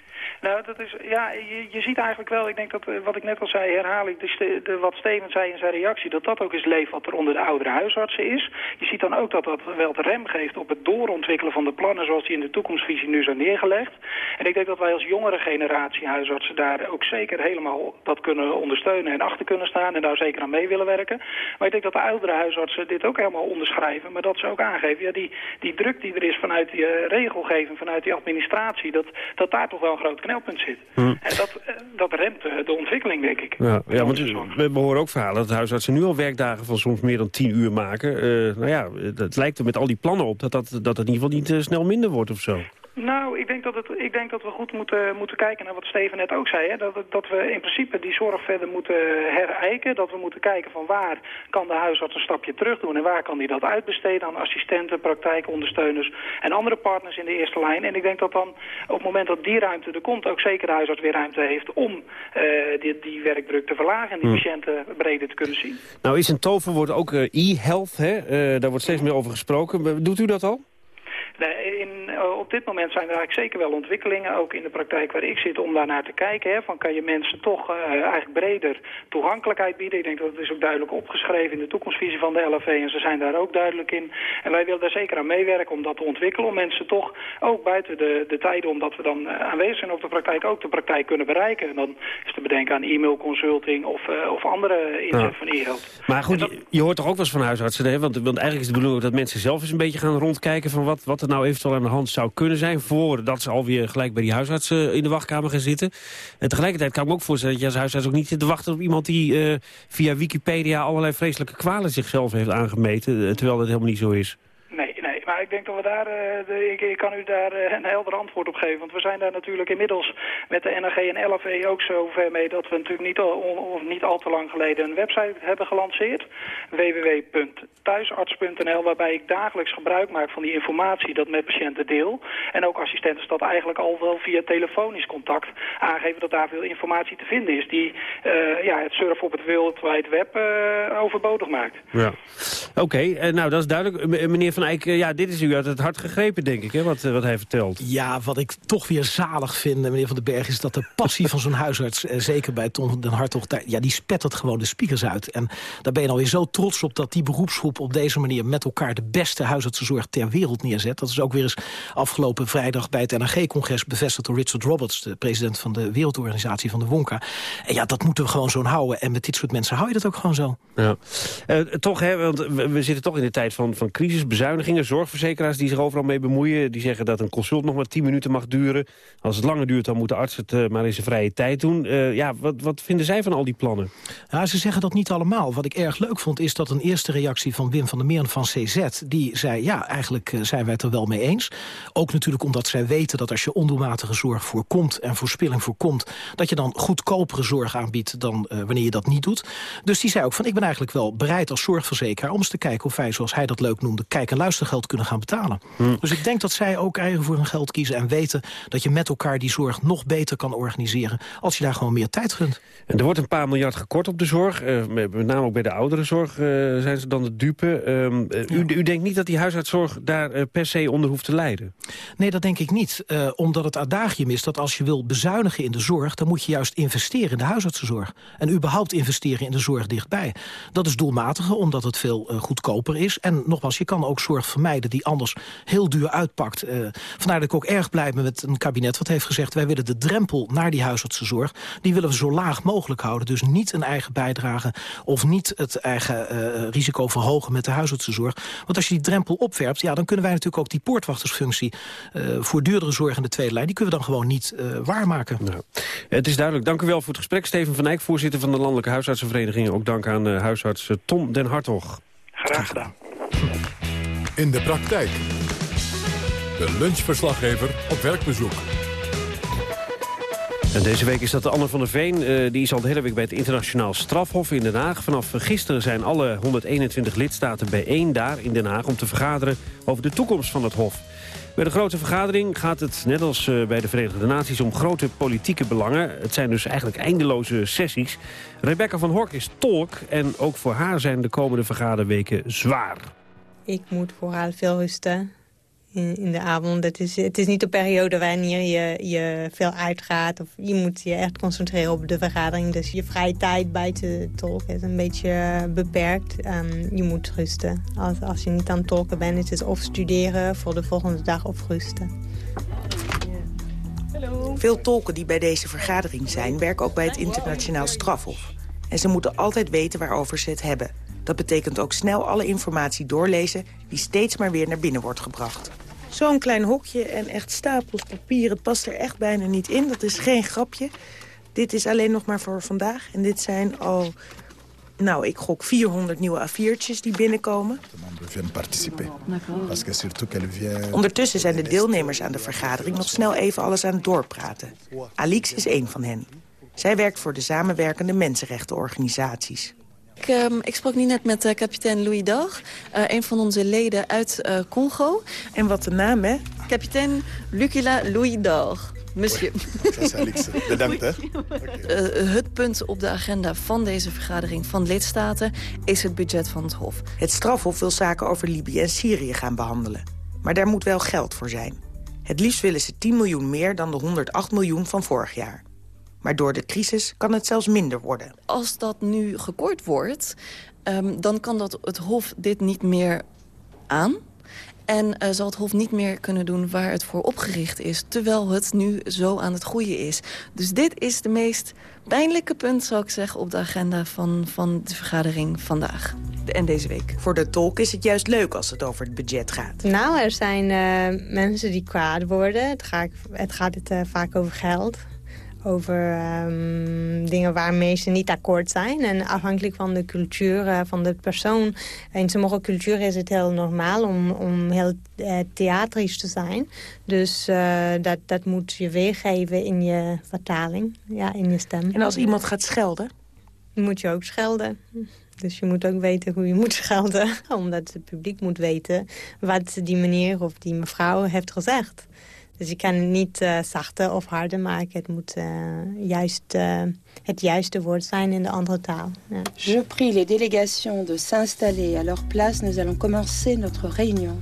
[SPEAKER 28] Nou, dat is, ja, je, ziet eigenlijk wel, ik denk dat, wat ik net al zei, herhaal ik de, wat Steven zei in zijn reactie, dat dat ook is leef wat er onder de oudere huisartsen is. Je ziet dan ook dat dat wel de rem geeft op het doorontwikkelen van de plannen zoals die in de toekomstvisie nu zijn neergelegd. En ik denk dat wij als jongere generatie huisartsen daar ook zeker helemaal dat kunnen ondersteunen en achter kunnen staan en daar zeker aan mee willen werken. Maar ik denk dat de oudere huisartsen dit ook helemaal onderschrijven, maar dat ze ook aangeven, ja, die, die druk die er is vanuit die uh, regelgeving, vanuit die administratie, dat, dat daar toch wel een groot knelpunt zit. Hmm. En dat, dat remt de ontwikkeling, denk ik.
[SPEAKER 25] Ja, ja want we, we horen ook verhalen dat huisartsen nu al werkdagen van soms meer dan tien uur maken. Uh, nou ja, het lijkt er met al die plannen op dat, dat, dat het in ieder geval niet uh, snel minder wordt of zo.
[SPEAKER 28] Nou, ik denk dat, het, ik denk dat we goed moeten, moeten kijken naar wat Steven net ook zei. Hè? Dat, dat we in principe die zorg verder moeten herijken. Dat we moeten kijken van waar kan de huisarts een stapje terug doen... en waar kan die dat uitbesteden aan assistenten, praktijkondersteuners... en andere partners in de eerste lijn. En ik denk dat dan op het moment dat die ruimte er komt... ook zeker de huisarts weer ruimte heeft om uh, die, die werkdruk te verlagen... en die hmm. patiënten breder te kunnen zien.
[SPEAKER 25] Nou is een toverwoord ook uh, e-health, hè? Uh, daar wordt steeds meer over gesproken. Doet u dat al?
[SPEAKER 28] Nee, in, uh, op dit moment zijn er eigenlijk zeker wel ontwikkelingen, ook in de praktijk waar ik zit, om daar naar te kijken. Hè, van kan je mensen toch uh, eigenlijk breder toegankelijkheid bieden. Ik denk dat het is ook duidelijk opgeschreven in de toekomstvisie van de LFV en ze zijn daar ook duidelijk in. En wij willen daar zeker aan meewerken om dat te ontwikkelen, om mensen toch ook buiten de, de tijden, omdat we dan uh, aanwezig zijn op de praktijk, ook de praktijk kunnen bereiken. En dan is te bedenken aan e-mailconsulting of, of andere inzet van e-health.
[SPEAKER 25] Maar goed, dat... je, je, hoort toch ook wel eens van huisartsen, hè? Want, want eigenlijk is de bedoeling dat mensen zelf eens een beetje gaan rondkijken van wat, wat er nou eventueel aan de hand zou kunnen zijn... voordat ze alweer gelijk bij die huisarts uh, in de wachtkamer gaan zitten. En tegelijkertijd kan ik me ook voorstellen dat je als huisarts ook niet zit te wachten... op iemand die uh, via Wikipedia allerlei vreselijke kwalen zichzelf heeft aangemeten... terwijl dat helemaal niet zo is.
[SPEAKER 28] Ik denk dat we daar, uh, de, ik, kan u daar uh, een helder antwoord op geven. Want we zijn daar natuurlijk inmiddels met de NRG en LFE ook zo ver mee... dat we natuurlijk niet al, of niet al te lang geleden een website hebben gelanceerd. www.thuisarts.nl Waarbij ik dagelijks gebruik maak van die informatie dat met patiënten deel. En ook assistenten dat eigenlijk al wel via telefonisch contact aangeven... dat daar veel informatie te vinden is die uh, ja, het surfen op het World Wide Web overbodig maakt.
[SPEAKER 25] Ja. Oké, nou dat is duidelijk. Meneer Van Eyck, ja, dit is u uit het hart gegrepen, denk ik, hè, wat, wat hij vertelt.
[SPEAKER 27] Ja, wat ik toch weer zalig vind, meneer Van den Berg... is dat de passie van zo'n huisarts, eh, zeker bij Tom den Hartog... ja, die spettert gewoon de speakers uit. En daar ben je alweer zo trots op dat die beroepsgroep... op deze manier met elkaar de beste huisartsenzorg ter wereld neerzet. Dat is ook weer eens afgelopen vrijdag bij het NRG-congres... bevestigd door Richard Roberts, de president van de Wereldorganisatie van de WONKA. En ja, dat moeten we gewoon zo houden. En met dit soort mensen hou je dat ook gewoon zo.
[SPEAKER 25] Ja. Uh, toch, hè, want we, we zitten toch in de tijd van, van crisis, bezuinigingen, zorgverzekeraars die zich overal mee bemoeien. Die zeggen dat een consult nog maar 10 minuten mag duren. Als het langer duurt, dan moet de arts het uh, maar in zijn vrije tijd doen. Uh, ja, wat, wat vinden zij van al die plannen?
[SPEAKER 27] Ja, ze zeggen dat niet allemaal. Wat ik erg leuk vond, is dat een eerste reactie van Wim van der Meeren van CZ... die zei, ja, eigenlijk uh, zijn wij het er wel mee eens. Ook natuurlijk omdat zij weten dat als je ondoelmatige zorg voorkomt... en verspilling voorkomt, dat je dan goedkopere zorg aanbiedt... dan wanneer je dat niet doet. Dus die zei ook van, ik ben eigenlijk wel bereid als zorgverzekeraar... om eens te kijken of wij, zoals hij dat leuk noemde... kijk- en luistergeld kunnen gaan betalen. Hmm. Dus ik denk dat zij ook eigen voor hun geld kiezen en weten... dat je met elkaar die zorg nog beter kan organiseren... als je daar gewoon meer tijd gunt.
[SPEAKER 25] En er wordt een paar miljard gekort op de zorg. Uh, met name ook bij de ouderenzorg uh, zijn ze dan de dupe. Uh, ja. u, u, denkt niet dat die huisartszorg daar per se onder hoeft te lijden?
[SPEAKER 27] Nee, dat denk ik niet. omdat het adagium is dat als je wil bezuinigen in de zorg... dan moet je juist investeren in de huisartsenzorg. En überhaupt investeren in de zorg dichtbij. Dat is doelmatiger, omdat het veel goedkoper is. En nogmaals, je kan ook zorg vermijden die anders heel duur uitpakt. Uh, vandaar dat ik ook erg blij ben met een kabinet wat heeft gezegd... wij willen de drempel naar die huisartsenzorg... die willen we zo laag mogelijk houden. Dus niet een eigen bijdrage of niet het eigen uh, risico verhogen met de huisartsenzorg. Want als je die drempel opwerpt... Ja, dan kunnen wij natuurlijk ook die poortwachtersfunctie... Uh, voor duurdere zorg in de tweede lijn... die kunnen we dan gewoon niet waarmaken.
[SPEAKER 25] Nou, het is duidelijk. Dank u wel voor het gesprek. Steven van Eyck, voorzitter van de Landelijke Huisartsenvereniging. Ook dank aan huisarts Tom den Hartog.
[SPEAKER 28] Graag gedaan.
[SPEAKER 4] In de praktijk. De lunchverslaggever op werkbezoek.
[SPEAKER 25] En deze week is dat Anne van der Veen. Uh, die is al de hele week bij het internationaal strafhof in Den Haag. Vanaf gisteren zijn alle 121 lidstaten bijeen daar in Den Haag... om te vergaderen over de toekomst van het hof. Bij de grote vergadering gaat het, net als uh, bij de Verenigde Naties... om grote politieke belangen. Het zijn dus eigenlijk eindeloze sessies. Rebecca van Hork is tolk en ook voor haar zijn de komende vergaderweken zwaar.
[SPEAKER 26] Ik moet vooral veel rusten in, in de avond. Het is, het is niet de periode wanneer je, je veel uitgaat. Of je moet je echt concentreren op de vergadering. Dus je vrije tijd buiten tolken is een beetje beperkt. Um, je moet rusten. Als, als je niet aan het tolken bent, is het of studeren voor de volgende dag of rusten.
[SPEAKER 29] Hallo. Veel tolken die bij deze vergadering zijn, werken ook bij het internationaal strafhof. En ze moeten altijd weten waarover ze het hebben. Dat betekent ook snel alle informatie doorlezen die steeds maar weer naar binnen wordt gebracht. Zo'n klein hokje en echt stapels papier, het past er echt bijna niet in. Dat is geen grapje. Dit is alleen nog maar voor vandaag. En dit zijn al, nou, ik gok 400 nieuwe A4'tjes die binnenkomen. Ondertussen zijn de deelnemers aan de vergadering nog snel even alles aan het doorpraten. Alix is één van hen. Zij werkt voor de samenwerkende mensenrechtenorganisaties.
[SPEAKER 30] Ik, um, ik sprak nu net met uh, kapitein Louis Dag, uh, een van onze leden uit uh, Congo.
[SPEAKER 29] En wat de naam, hè?
[SPEAKER 30] Kapitein Lucila Louis Dag. Monsieur.
[SPEAKER 29] Bedankt, hè.
[SPEAKER 30] Het punt op de agenda van deze vergadering van lidstaten is het budget van het Hof.
[SPEAKER 29] Het strafhof wil zaken over Libië en Syrië gaan behandelen. Maar daar moet wel geld voor zijn. Het liefst willen ze 10 miljoen meer dan de 108 miljoen van vorig jaar. Maar door de crisis kan het zelfs minder worden.
[SPEAKER 30] Als dat nu gekort wordt, um, dan kan dat het Hof dit niet meer aan. En uh, zal het Hof niet meer kunnen doen waar het voor opgericht is... terwijl het nu zo aan het groeien is. Dus dit is de meest pijnlijke punt, zou ik zeggen... op de agenda van, van de vergadering vandaag en deze week.
[SPEAKER 29] Voor de tolk is het juist leuk als het over het budget gaat.
[SPEAKER 26] Nou, er zijn uh, mensen die kwaad worden. Het gaat, het gaat het, uh, vaak over geld over um, dingen waarmee ze niet akkoord zijn. En afhankelijk van de cultuur uh, van de persoon. In sommige culturen is het heel normaal om, om heel uh, theatrisch te zijn. Dus uh, dat, dat moet je weergeven in je vertaling, ja, in je stem.
[SPEAKER 29] En als iemand gaat schelden?
[SPEAKER 26] Moet je ook schelden. Dus je moet ook weten hoe je moet schelden. Omdat het publiek moet weten wat die meneer of die mevrouw heeft gezegd. Dus je kan het niet uh, zachter of harder maken. Het moet uh, juist uh, het juiste woord zijn in de andere taal. Ja.
[SPEAKER 31] Je prie les délégations de s'installer à leur place. Nous allons commencer notre réunion.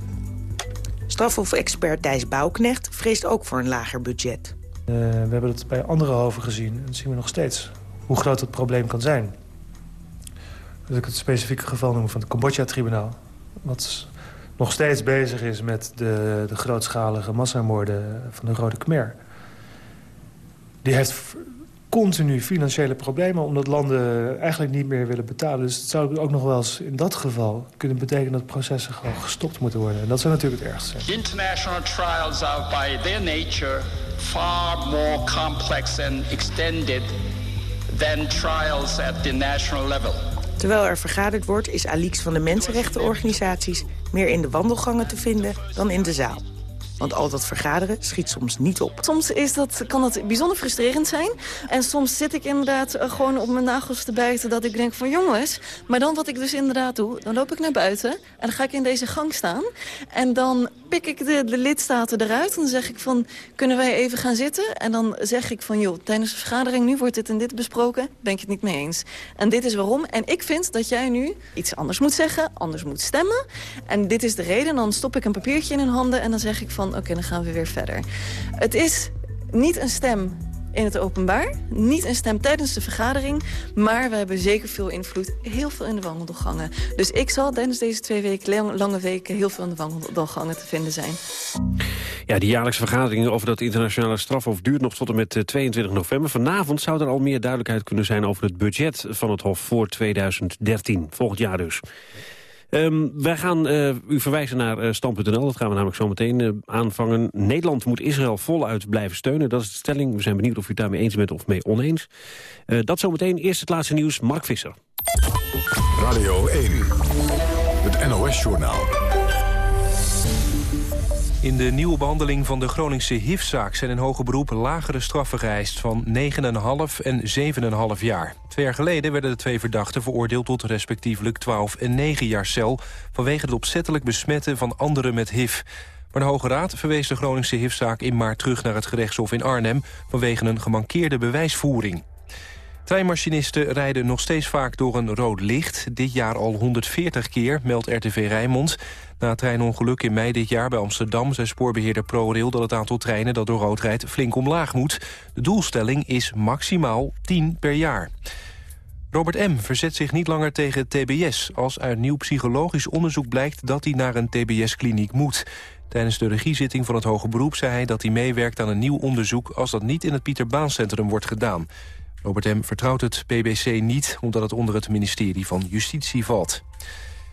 [SPEAKER 29] Strafhof-expert Thijs Bouwknecht vreest ook voor een lager budget.
[SPEAKER 32] we hebben het bij andere hoven gezien en zien we nog steeds hoe groot het probleem kan zijn. Als ik het specifieke geval noem van het Cambodja-tribunaal... wat nog steeds bezig is met de, de grootschalige massamoorden van de Rode Khmer. Die heeft continu financiële problemen... omdat landen eigenlijk niet meer willen betalen. Dus het zou ook nog wel eens in dat geval kunnen betekenen... dat processen gewoon gestopt moeten worden. En dat zou natuurlijk het ergste
[SPEAKER 33] International trials are by their nature far more complex and extended... than trials at the national level.
[SPEAKER 29] Terwijl er vergaderd wordt, is Alix van de mensenrechtenorganisaties meer in de wandelgangen te vinden dan in de zaal. Want al dat vergaderen schiet soms niet op.
[SPEAKER 30] Soms is dat, kan dat bijzonder frustrerend zijn. En soms zit ik inderdaad eh, gewoon op mijn nagels te bijten... dat ik denk van jongens, maar dan wat ik dus inderdaad doe... dan loop ik naar buiten en dan ga ik in deze gang staan. En dan pik ik de, de lidstaten eruit. En dan zeg ik van, kunnen wij even gaan zitten? En dan zeg ik van, joh, tijdens de vergadering nu wordt dit en dit besproken. Ben ik het niet mee eens. En dit is waarom. En ik vind dat jij nu iets anders moet zeggen, anders moet stemmen. En dit is de reden. Dan stop ik een papiertje in hun handen en dan zeg ik van, oké, dan gaan we weer verder. Het is niet een stem in het openbaar. Niet een stem tijdens de vergadering. Maar we hebben zeker veel invloed. Heel veel in de wandelgangen. Dus ik zal tijdens deze twee weken, lange weken... heel veel in de wandelgangen te vinden zijn.
[SPEAKER 25] Ja, die jaarlijkse vergadering over dat internationale strafhof... duurt nog tot en met 22 eh, november. Vanavond zou er al meer duidelijkheid kunnen zijn... over het budget van het Hof voor 2013. Volgend jaar dus. Um, wij gaan uh, u verwijzen naar uh, stand.nl. Dat gaan we namelijk zo meteen uh, aanvangen. Nederland moet Israël voluit blijven steunen. Dat is de stelling. We zijn benieuwd of u het daarmee eens bent of mee oneens. dat zometeen. Eerst het laatste nieuws. Mark Visser.
[SPEAKER 4] Radio 1. Het NOS-journaal.
[SPEAKER 34] In de nieuwe behandeling van de Groningse HIV-zaak... zijn in hoge beroep lagere straffen geëist van 9,5 en 7,5 jaar. Twee jaar geleden werden de twee verdachten veroordeeld... tot respectievelijk 12 en 9 jaar cel... vanwege het opzettelijk besmetten van anderen met HIV. Maar de Hoge Raad verwees de Groningse HIV-zaak in maart terug... naar het gerechtshof in Arnhem vanwege een gemankeerde bewijsvoering. Treinmachinisten rijden nog steeds vaak door een rood licht. Dit jaar al 140 keer, meldt RTV Rijnmond. Na het treinongeluk in mei dit jaar bij Amsterdam... zei spoorbeheerder ProRail dat het aantal treinen dat door rood rijdt... flink omlaag moet. De doelstelling is maximaal 10 per jaar. Robert M. verzet zich niet langer tegen TBS... als uit nieuw psychologisch onderzoek blijkt dat hij naar een TBS-kliniek moet. Tijdens de regiezitting van het Hoge Beroep zei hij dat hij meewerkt aan een nieuw onderzoek... als dat niet in het Pieter Baan Centrum wordt gedaan. Robert M. vertrouwt het BBC niet, omdat het onder het ministerie van Justitie valt.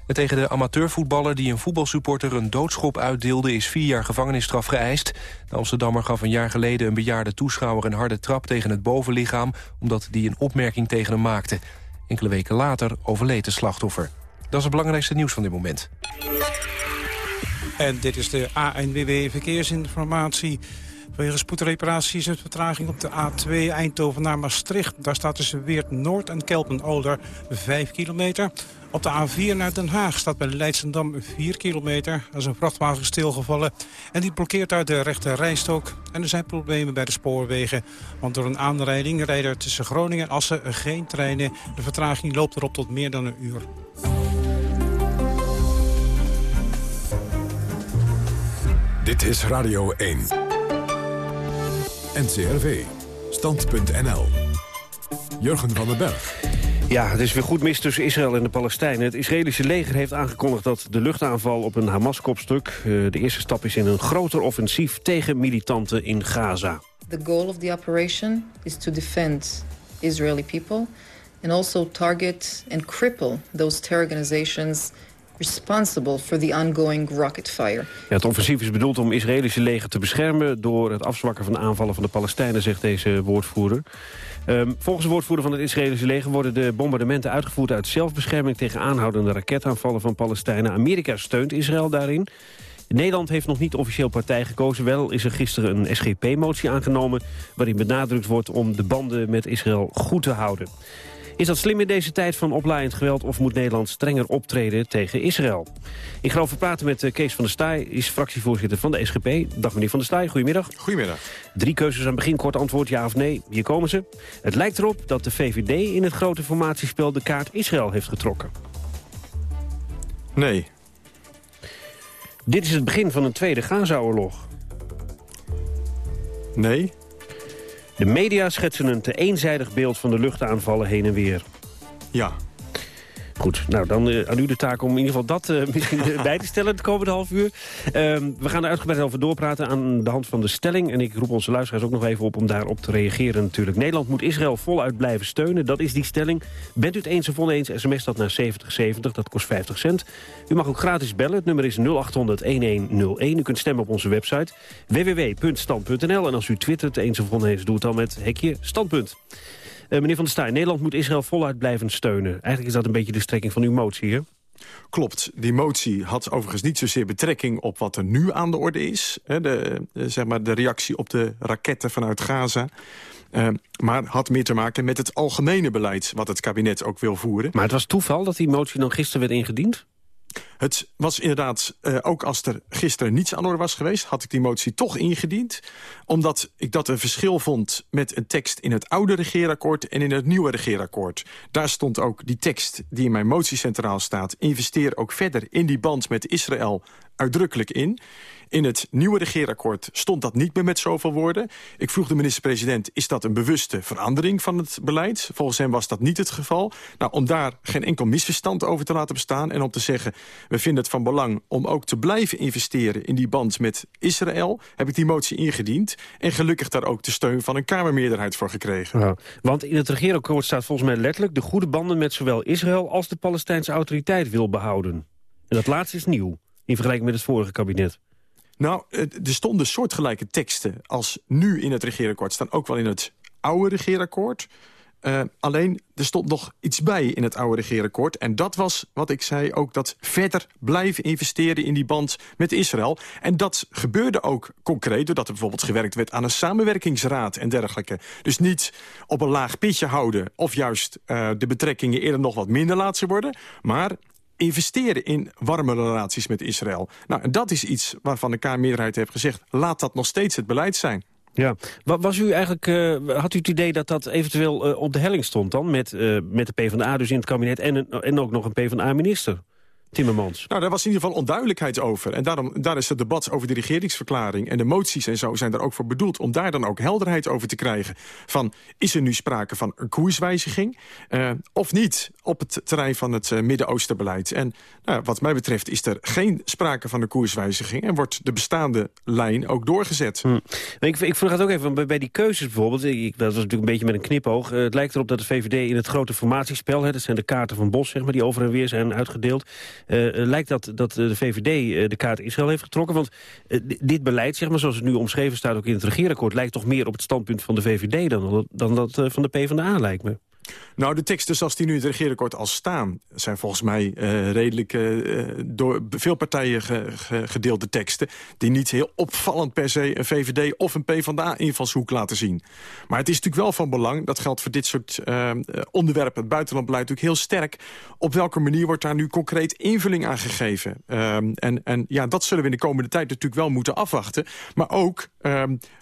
[SPEAKER 34] En tegen de amateurvoetballer die een voetbalsupporter een doodschop uitdeelde... is vier jaar gevangenisstraf geëist. De Amsterdammer gaf een jaar geleden een bejaarde toeschouwer... een harde trap tegen het bovenlichaam... omdat die een opmerking tegen hem maakte. Enkele weken later overleed de slachtoffer. Dat is het belangrijkste nieuws van dit moment.
[SPEAKER 35] En dit is de ANWB Verkeersinformatie. Vanwege spoedreparatie is vertraging op de A2 Eindhoven naar Maastricht. Daar staat tussen Weert Noord en Kelpen-Older 5 kilometer. Op de A4 naar Den Haag staat bij Leidsendam 4 kilometer. Er is een vrachtwagen stilgevallen en die blokkeert uit de rechte rijstok. En er zijn problemen bij de spoorwegen. Want door een aanrijding rijden er tussen Groningen en Assen geen treinen. De vertraging loopt erop tot meer dan een uur.
[SPEAKER 4] Dit is Radio 1. NCRV. Stand.nl. Jurgen van den Berg.
[SPEAKER 25] Ja, het is weer goed mis tussen Israël en de Palestijnen. Het Israëlische leger heeft aangekondigd dat de luchtaanval op een Hamas-kopstuk... Uh, de eerste stap is in een groter offensief tegen militanten in Gaza.
[SPEAKER 36] The goal of the operation is to defend Israeli people... and also target and cripple those terror organizations responsible for the ongoing rocket fire.
[SPEAKER 25] Ja, het offensief is bedoeld om Israëlische leger te beschermen... door het afzwakken van de aanvallen van de Palestijnen, zegt deze woordvoerder. Um, volgens de woordvoerder van het Israëlische leger... worden de bombardementen uitgevoerd uit zelfbescherming... tegen aanhoudende raketaanvallen van Palestijnen. Amerika steunt Israël daarin. Nederland heeft nog niet officieel partij gekozen. Wel is er gisteren een SGP-motie aangenomen... waarin benadrukt wordt om de banden met Israël goed te houden. Is dat slim in deze tijd van oplaaiend geweld... of moet Nederland strenger optreden tegen Israël? Ik ga over praten met eh, Kees van der Staaij, is fractievoorzitter van de SGP. Dag meneer van der Staaij, goedemiddag.
[SPEAKER 37] Goedemiddag.
[SPEAKER 25] Drie keuzes aan het begin, kort antwoord ja of nee. Hier komen ze. Het lijkt erop dat de VVD in het grote formatiespel de kaart Israël heeft getrokken.
[SPEAKER 37] Nee.
[SPEAKER 25] Dit is het begin van een tweede Gaza-oorlog.
[SPEAKER 37] Nee.
[SPEAKER 25] De media schetsen een te eenzijdig beeld van de luchtaanvallen heen en weer.
[SPEAKER 37] Ja.
[SPEAKER 25] Goed, nou dan uh, aan u de taak om in ieder geval dat uh, misschien bij te stellen het komende half uur. Uh, we gaan er uitgebreid over doorpraten aan de hand van de stelling. En ik roep onze luisteraars ook nog even op om daarop te reageren natuurlijk. Nederland moet Israël voluit blijven steunen, dat is die stelling. Bent u het eens of oneens, sms dat naar 7070, dat kost 50 cent. U mag ook gratis bellen, het nummer is 0800-1101. U kunt stemmen op onze website www.stand.nl. En als u twittert eens of oneens, doe het dan met hekje standpunt. Uh, meneer Van der Staaij, Nederland moet Israël voluit blijven steunen. Eigenlijk is dat een beetje de strekking van uw motie, hè?
[SPEAKER 37] Klopt. Die motie had overigens niet zozeer betrekking op wat er nu aan de orde is. Hè, de, de, zeg maar de reactie op de raketten vanuit Gaza. Uh, maar had meer te maken met het algemene beleid... wat het kabinet ook wil voeren.
[SPEAKER 25] Maar het was toeval dat die motie dan gisteren werd ingediend?
[SPEAKER 37] Het was inderdaad, uh, ook als er gisteren niets aan orde was geweest... had ik die motie toch ingediend. Omdat ik dat een verschil vond met een tekst in het oude regeerakkoord... en in het nieuwe regeerakkoord. Daar stond ook die tekst die in mijn motie centraal staat... investeer ook verder in die band met Israël uitdrukkelijk in. In het nieuwe regeerakkoord stond dat niet meer met zoveel woorden. Ik vroeg de minister-president, is dat een bewuste verandering van het beleid? Volgens hem was dat niet het geval. Nou, om daar geen enkel misverstand over te laten bestaan... en om te zeggen, we vinden het van belang om ook te blijven investeren... in die band met Israël, heb ik die motie ingediend... en gelukkig daar ook de steun van een Kamermeerderheid voor gekregen.
[SPEAKER 25] Want in het regeerakkoord staat volgens mij letterlijk... de goede banden met zowel Israël als de Palestijnse autoriteit wil behouden. En dat laatste is nieuw, in vergelijking met het vorige kabinet.
[SPEAKER 37] Nou, er stonden soortgelijke teksten als nu in het regeerakkoord... staan ook wel in het oude regeerakkoord. Uh, alleen, er stond nog iets bij in het oude regeerakkoord. En dat was wat ik zei, ook dat verder blijven investeren in die band met Israël. En dat gebeurde ook concreet, doordat er bijvoorbeeld gewerkt werd aan een samenwerkingsraad en dergelijke. Dus niet op een laag pitje houden of juist uh, de betrekkingen eerder nog wat minder laten worden. Maar investeren in warme relaties met Israël. Nou, en dat is iets waarvan de K-meerderheid heeft gezegd... laat dat nog steeds het beleid zijn.
[SPEAKER 25] Ja, was u eigenlijk, uh, had u het idee dat dat eventueel uh, op de helling stond dan... met, uh, met de PvdA dus in het kabinet en, en ook nog een PvdA-minister? Timmermans.
[SPEAKER 37] Nou, daar was in ieder geval onduidelijkheid over. En daarom, daar is het debat over de regeringsverklaring... en de moties en zo zijn er ook voor bedoeld... om daar dan ook helderheid over te krijgen. Van, is er nu sprake van een koerswijziging? Uh, of niet op het terrein van het uh, Midden-Oostenbeleid? En nou, wat mij betreft is er geen sprake van een koerswijziging... en wordt de bestaande lijn ook doorgezet.
[SPEAKER 25] Hm. Ik, ik vroeg het ook even, bij, die keuzes bijvoorbeeld... Ik, dat was natuurlijk een beetje met een knipoog... Uh, het lijkt erop dat de VVD in het grote formatiespel... Hè, dat zijn de kaarten van Bos, zeg maar, die over en weer zijn uitgedeeld... Uh, lijkt dat, dat de VVD de kaart Israël heeft getrokken. Want dit beleid, zeg maar, zoals het nu omschreven staat ook in het regeerakkoord... lijkt toch meer op het standpunt van de VVD dan, dan dat van de PvdA, lijkt me.
[SPEAKER 37] Nou, de teksten zoals die nu in het regeerakkoord al staan... zijn volgens mij uh, redelijk uh, door veel partijen ge, ge, gedeelde teksten... die niet heel opvallend per se een VVD of een PvdA-invalshoek laten zien. Maar het is natuurlijk wel van belang, dat geldt voor dit soort uh, onderwerpen... het buitenlandbeleid natuurlijk heel sterk... op welke manier wordt daar nu concreet invulling aan gegeven. en, en ja, dat zullen we in de komende tijd natuurlijk wel moeten afwachten. Maar ook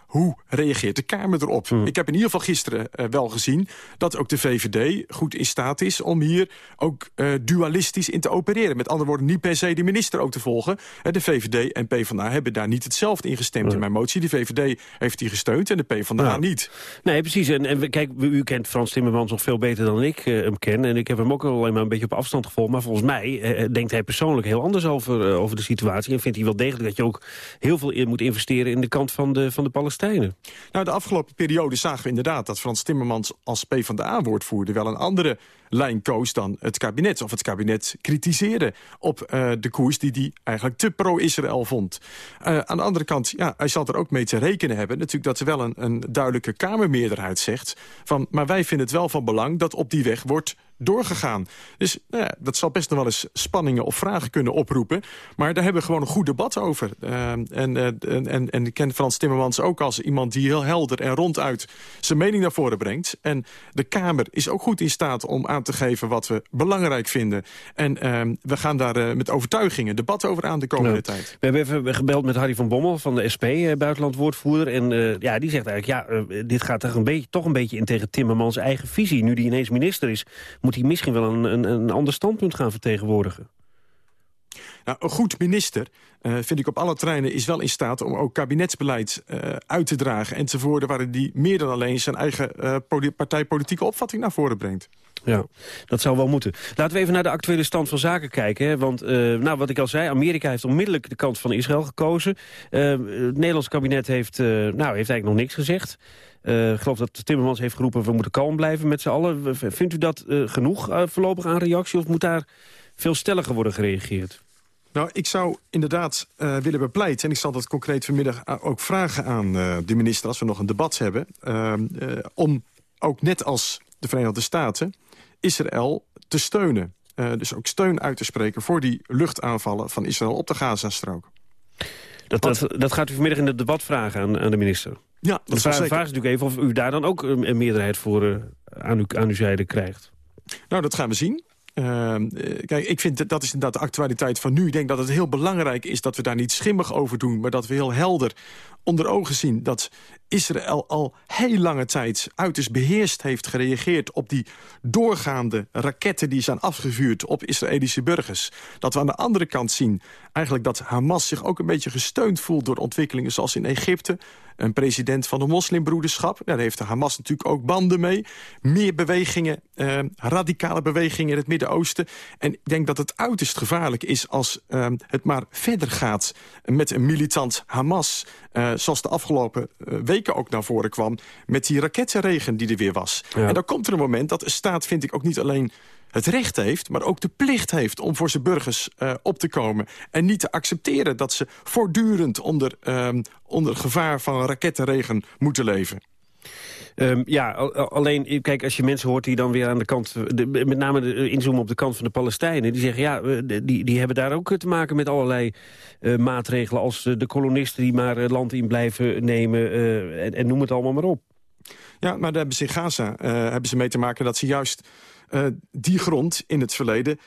[SPEAKER 37] hoe reageert de Kamer erop? Ik heb in ieder geval gisteren uh, wel gezien dat ook de VVD goed in staat is... om hier ook uh, dualistisch in te opereren. Met andere woorden, niet per se de minister ook te volgen. Uh, de VVD en PvdA hebben daar niet hetzelfde in gestemd in mijn motie. De VVD heeft die gesteund en de PvdA ja. niet.
[SPEAKER 25] Nee, precies. En, en kijk, u kent Frans Timmermans nog veel beter dan ik hem ken. En ik heb hem ook alleen maar een beetje op afstand gevolgd. Maar volgens mij denkt hij persoonlijk heel anders over, over de situatie. En vindt hij wel degelijk dat je ook heel veel in moet investeren... in de kant van de, van de Palestijnen.
[SPEAKER 37] Nou, de afgelopen periode zagen we inderdaad dat Frans Timmermans als PvdA-woordvoerder wel een andere lijn koos dan het kabinet. Of het kabinet kritiseerde op uh, de koers die hij eigenlijk te pro-Israël vond. Uh, aan de andere kant, ja, hij zal er ook mee te rekenen hebben... natuurlijk dat er wel een, een duidelijke Kamermeerderheid zegt... van, maar wij vinden het wel van belang dat op die weg wordt doorgegaan. Dus nou ja, dat zal best nog wel eens spanningen of vragen kunnen oproepen. Maar daar hebben we gewoon een goed debat over. Uh, en, en, en, en ik ken Frans Timmermans ook als iemand die heel helder en ronduit zijn mening naar voren brengt. En de Kamer is ook goed in staat om aan te geven wat we belangrijk vinden. En uh, we gaan daar uh, met overtuiging een debat over aan de komende tijd.
[SPEAKER 25] We hebben even gebeld met Harry van Bommel van de SP, uh, buitenlandwoordvoerder. En uh, ja, die zegt eigenlijk, ja, dit gaat toch een, beetje, toch een beetje in tegen Timmermans eigen visie. Nu die ineens minister is, moet hij misschien wel een, een, een ander standpunt gaan vertegenwoordigen.
[SPEAKER 37] Nou, een goed minister, uh, vind ik op alle terreinen, is wel in staat om ook kabinetsbeleid uh, uit te dragen en te worden waarin die meer dan alleen zijn eigen uh, partijpolitieke opvatting naar voren brengt.
[SPEAKER 25] Ja, dat zou wel moeten. Laten we even naar de actuele stand van zaken kijken. Hè? Want, nou, wat ik al zei, Amerika heeft onmiddellijk de kant van Israël gekozen. het Nederlands kabinet heeft, nou, heeft eigenlijk nog niks gezegd. Ik geloof dat Timmermans heeft geroepen... we moeten kalm blijven met z'n allen. Vindt u dat genoeg voorlopig aan reactie... of moet daar veel stelliger worden gereageerd?
[SPEAKER 37] Nou, ik zou inderdaad uh, willen bepleiten... en ik zal dat concreet vanmiddag ook vragen aan uh, de minister... als we nog een debat hebben... Uh, om ook net als de Verenigde Staten Israël te steunen. dus ook steun uit te spreken voor die luchtaanvallen van Israël op de Gazastrook.
[SPEAKER 25] Dat, dat, dat gaat u vanmiddag in het debat vragen aan, aan de minister?
[SPEAKER 37] Ja, dat
[SPEAKER 25] de vraag, vraag is natuurlijk even of u daar dan ook een, meerderheid voor uh, aan, uw, aan uw zijde krijgt.
[SPEAKER 37] Nou, dat gaan we zien. Uh, kijk, ik vind dat is inderdaad de actualiteit van nu. Ik denk dat het heel belangrijk is dat we daar niet schimmig over doen... maar dat we heel helder onder ogen zien dat Israël al heel lange tijd uiterst beheerst heeft gereageerd op die doorgaande raketten die zijn afgevuurd op Israëlische burgers. Dat we aan de andere kant zien eigenlijk dat Hamas zich ook een beetje gesteund voelt door ontwikkelingen zoals in Egypte. Een president van de moslimbroederschap, daar heeft de Hamas natuurlijk ook banden mee. Meer bewegingen, eh, radicale bewegingen in het Midden-Oosten. En ik denk dat het uiterst gevaarlijk is als eh, het maar verder gaat met een militant Hamas. Uh, zoals de afgelopen uh, weken ook naar voren kwam... met die rakettenregen die er weer was. Ja. En dan komt er een moment dat een staat, vind ik, ook niet alleen het recht heeft... maar ook de plicht heeft om voor zijn burgers uh, op te komen. En niet te accepteren dat ze voortdurend onder, onder gevaar van rakettenregen moeten leven.
[SPEAKER 25] Um, ja, alleen, kijk, als je mensen hoort die dan weer aan de kant... De, met name de, inzoomen op de kant van de Palestijnen... die zeggen, ja, die, die hebben daar ook te maken met allerlei maatregelen... als de kolonisten die maar land in blijven nemen en, en, noem het allemaal maar op.
[SPEAKER 37] Ja, maar daar hebben ze in Gaza hebben ze mee te maken dat ze juist die grond in het verleden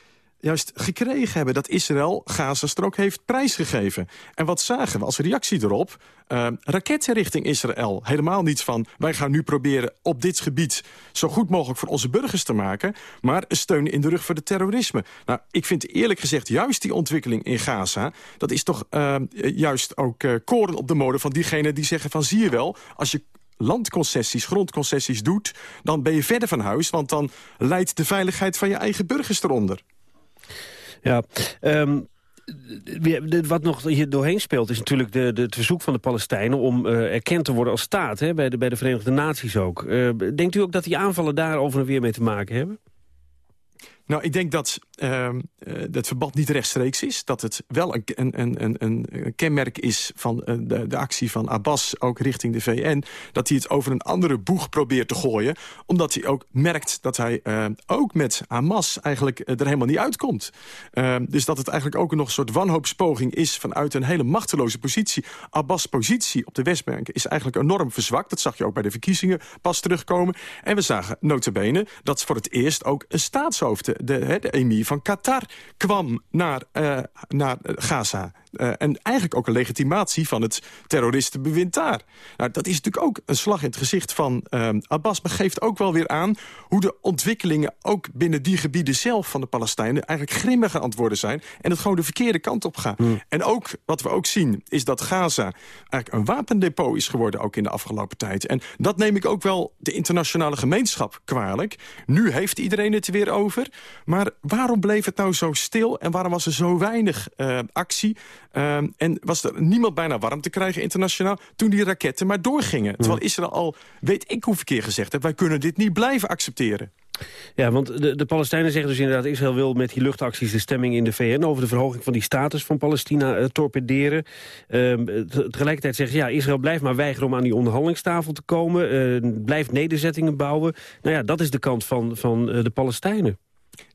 [SPEAKER 37] juist gekregen hebben dat Israël Gazastrook heeft prijsgegeven. En wat zagen we als reactie erop? Uh, raketten richting Israël. Helemaal niet van, wij gaan nu proberen op dit gebied... zo goed mogelijk voor onze burgers te maken... maar steun in de rug voor de terrorisme. Nou, ik vind eerlijk gezegd juist die ontwikkeling in Gaza... dat is toch uh, juist ook uh, koren op de mode van diegenen die zeggen van... zie je wel, als je landconcessies, grondconcessies doet... dan ben je verder van huis, want dan leidt de veiligheid van je eigen burgers eronder.
[SPEAKER 25] Ja, um, wat nog hier doorheen speelt is natuurlijk de, de, het verzoek van de Palestijnen... om uh, erkend te worden als staat, hè, bij, de, bij de Verenigde Naties ook. Uh, denkt u ook dat die aanvallen daar over en weer mee te maken hebben?
[SPEAKER 37] Nou, ik denk dat uh, het verband niet rechtstreeks is. Dat het wel een, een, een, een kenmerk is van uh, de, de, actie van Abbas, ook richting de VN. Dat hij het over een andere boeg probeert te gooien. Omdat hij ook merkt dat hij uh, ook met Hamas eigenlijk er helemaal niet uitkomt. Ehm, dus dat het eigenlijk ook nog een soort wanhoopspoging is vanuit een hele machteloze positie. Abbas' positie op de Westbank is eigenlijk enorm verzwakt. Dat zag je ook bij de verkiezingen pas terugkomen. En we zagen notabene dat voor het eerst ook een staatshoofd de, de, de emir van Qatar kwam naar, uh, naar Gaza. Uh, en eigenlijk ook een legitimatie van het terroristenbewind daar. Nou, dat is natuurlijk ook een slag in het gezicht van uh, Abbas... maar geeft ook wel weer aan hoe de ontwikkelingen... ook binnen die gebieden zelf van de Palestijnen... eigenlijk het worden zijn... en het gewoon de verkeerde kant op gaat.
[SPEAKER 25] Hmm.
[SPEAKER 37] En ook wat we ook zien, is dat Gaza eigenlijk een wapendepot is geworden... ook in de afgelopen tijd. En dat neem ik ook wel de internationale gemeenschap kwalijk. Nu heeft iedereen het er weer over. Maar waarom bleef het nou zo stil en waarom was er zo weinig uh, actie... Ehm, en was er niemand bijna warm te krijgen internationaal... toen die raketten maar doorgingen. Terwijl Israël al, weet ik hoeveel keer gezegd heeft... wij kunnen dit niet blijven accepteren.
[SPEAKER 25] Ja, want de, de Palestijnen zeggen dus inderdaad... Israël wil met die luchtacties de stemming in de VN... over de verhoging van die status van Palestina uh, torpederen. Uh, tegelijkertijd zeggen ze, ja, Israël blijft maar weigeren... om aan die onderhandelingstafel te komen. Uh, blijft nederzettingen bouwen. Nou ja, dat is de kant van, van de Palestijnen.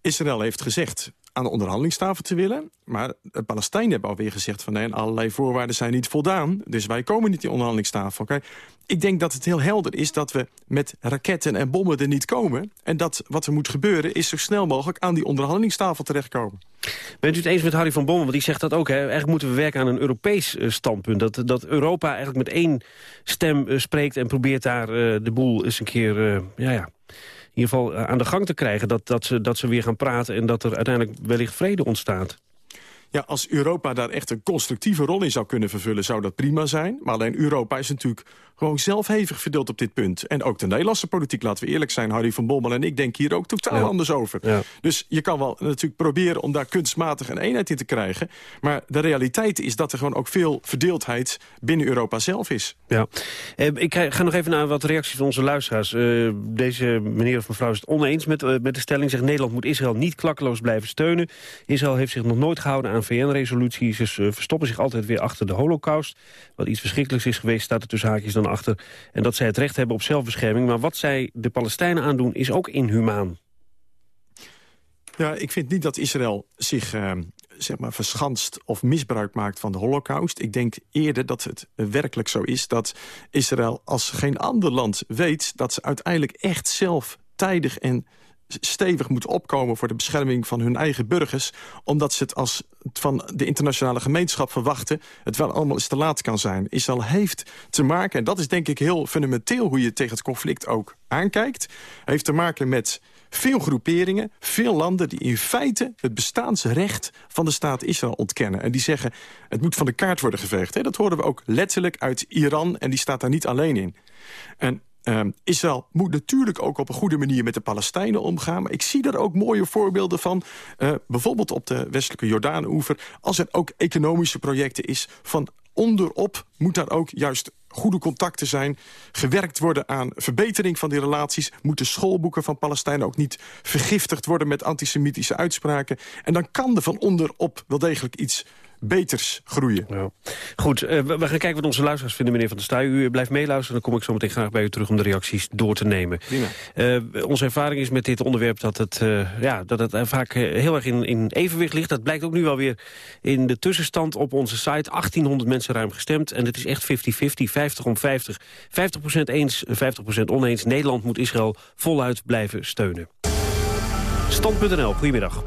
[SPEAKER 37] Israël heeft gezegd aan de onderhandelingstafel te willen. Maar Palestijnen hebben alweer gezegd... van nee, allerlei voorwaarden zijn niet voldaan. Dus wij komen niet die onderhandelingstafel. Kijk, ik denk dat het heel helder is dat we met raketten en bommen er niet komen. En dat wat er moet gebeuren is zo snel mogelijk aan die onderhandelingstafel terechtkomen.
[SPEAKER 25] Bent u het eens met Harry van Bommel? Want die zegt dat ook. Hè? Eigenlijk moeten we werken aan een Europees uh, standpunt. Dat, dat Europa eigenlijk met één stem uh, spreekt en probeert daar uh, de boel eens een keer... ja, ja, in ieder geval aan de gang te krijgen. Dat, dat, ze, dat ze weer gaan praten en dat er uiteindelijk wellicht vrede ontstaat.
[SPEAKER 37] Ja, als Europa daar echt een constructieve rol in zou kunnen vervullen... zou dat prima zijn. Maar alleen Europa is natuurlijk gewoon zelf hevig verdeeld op dit punt. En ook de Nederlandse politiek, laten we eerlijk zijn... Harry van Bommel en ik denk hier ook totaal ja. anders over.
[SPEAKER 25] Ja.
[SPEAKER 37] Dus je kan wel natuurlijk proberen om daar kunstmatig een eenheid in te krijgen. Maar de realiteit is dat er gewoon ook veel verdeeldheid binnen Europa zelf is.
[SPEAKER 25] Ja. Eh, ik ga nog even naar wat reacties van onze luisteraars. Uh, deze meneer of mevrouw is het oneens met, uh, met de stelling. Zegt Nederland moet Israël niet klakkeloos blijven steunen. Israël heeft zich nog nooit gehouden aan VN-resoluties. Ze verstoppen zich altijd weer achter de holocaust. Wat iets verschrikkelijks is geweest, staat er tussen haakjes dan achter. En dat zij het recht hebben op zelfbescherming. Maar wat zij de Palestijnen aandoen is ook inhumaan.
[SPEAKER 37] Ja, ik vind niet dat Israël zich uh, zeg maar verschanst of misbruik maakt van de holocaust. Ik denk eerder dat het werkelijk zo is dat Israël als geen ander land weet... dat ze uiteindelijk echt zelf tijdig en stevig moet opkomen voor de bescherming van hun eigen burgers... omdat ze het als van de internationale gemeenschap verwachten... het wel allemaal eens te laat kan zijn. Israël heeft te maken, en dat is denk ik heel fundamenteel... hoe je tegen het conflict ook aankijkt... heeft te maken met veel groeperingen, veel landen... die in feite het bestaansrecht van de staat Israël ontkennen. En die zeggen, het moet van de kaart worden geveegd. Dat horen we ook letterlijk uit Iran en die staat daar niet alleen in. En Uh, Israël moet natuurlijk ook op een goede manier met de Palestijnen omgaan. Maar ik zie daar ook mooie voorbeelden van. Uh, bijvoorbeeld op de westelijke Jordaan-oever. Als er ook economische projecten is van onderop moet daar ook juist goede contacten zijn. Gewerkt worden aan verbetering van die relaties. Moeten schoolboeken van Palestijnen ook niet vergiftigd worden... met antisemitische uitspraken. En dan kan er van onderop wel degelijk iets beters groeien.
[SPEAKER 25] Ja. Goed, uh, we gaan kijken wat onze luisteraars vinden, meneer Van der Staaij. U blijft meeluisteren, dan kom ik zo meteen graag bij u terug... om de reacties door te nemen. Uh, onze ervaring is met dit onderwerp dat het, uh, ja, dat het vaak heel erg in, in evenwicht ligt. Dat blijkt ook nu wel weer in de tussenstand op onze site. 1800 mensen ruim gestemd en het is echt 50-50, 50 om 50. 50% eens, 50% oneens. Nederland moet Israël voluit blijven steunen. Stand.nl, goedemiddag.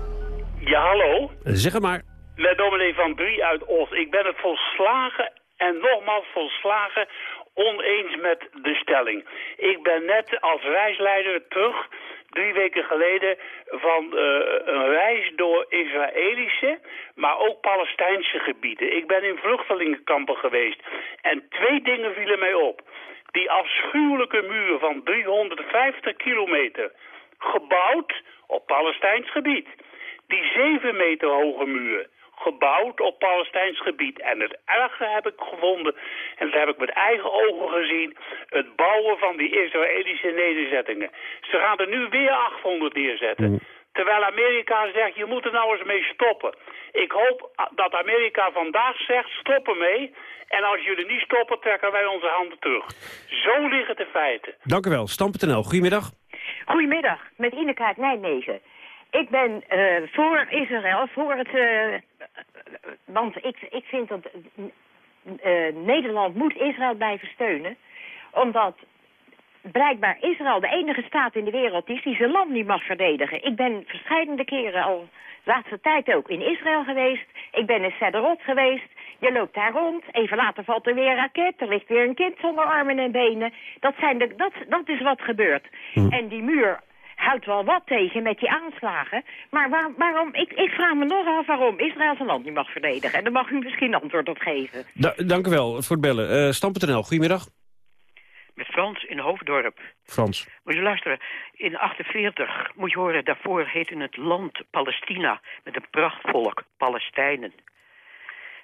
[SPEAKER 38] Ja, hallo.
[SPEAKER 25] Zeg het maar.
[SPEAKER 38] Met dominee van Brie uit Os. Ik ben het volslagen en nogmaals volslagen oneens met de stelling. Ik ben net als reisleider terug, drie weken geleden, van uh, een reis door Israëlische, maar ook Palestijnse gebieden. Ik ben in vluchtelingenkampen geweest. En twee dingen vielen mij op. Die afschuwelijke muur van 350 kilometer, gebouwd op Palestijns gebied. Die zeven meter hoge muur, gebouwd op Palestijns gebied. En het erge heb ik gevonden, en dat heb ik met eigen ogen gezien... het bouwen van die Israëlische nederzettingen. Ze gaan er nu weer 800 neerzetten.
[SPEAKER 25] Mm.
[SPEAKER 38] Terwijl Amerika zegt, je moet er nou eens mee stoppen. Ik hoop dat Amerika vandaag zegt, stop ermee... En als jullie niet stoppen, trekken wij onze handen terug. Zo liggen de feiten.
[SPEAKER 25] Dank u wel. Stam.nl, goedemiddag.
[SPEAKER 39] Goedemiddag, met Ineke uit Nijmegen. Ik ben uh, voor Israël, voor het... Uh, want ik, ik vind dat uh, Nederland moet Israël blijven steunen. Omdat blijkbaar Israël de enige staat in de wereld is die zijn land niet mag verdedigen. Ik ben verschillende keren al de laatste tijd ook in Israël geweest. Ik ben in Sederot geweest. Je loopt daar rond. Even later valt er weer een raket. Er ligt weer een kind zonder armen en benen. Dat, zijn de, dat, dat is wat gebeurt. En die muur houdt wel wat tegen met die aanslagen. Maar waar- waarom, ik, ik vraag me nog af waarom Israël zijn land niet mag verdedigen. En daar mag u misschien antwoord op geven.
[SPEAKER 25] Da- dank u wel voor het bellen. Eh Stam.nl, goedemiddag.
[SPEAKER 40] Met Frans in Hoofddorp.
[SPEAKER 25] Frans.
[SPEAKER 40] Moet je luisteren, in 48, moet je horen, daarvoor heette het land Palestina... met een prachtvolk, Palestijnen.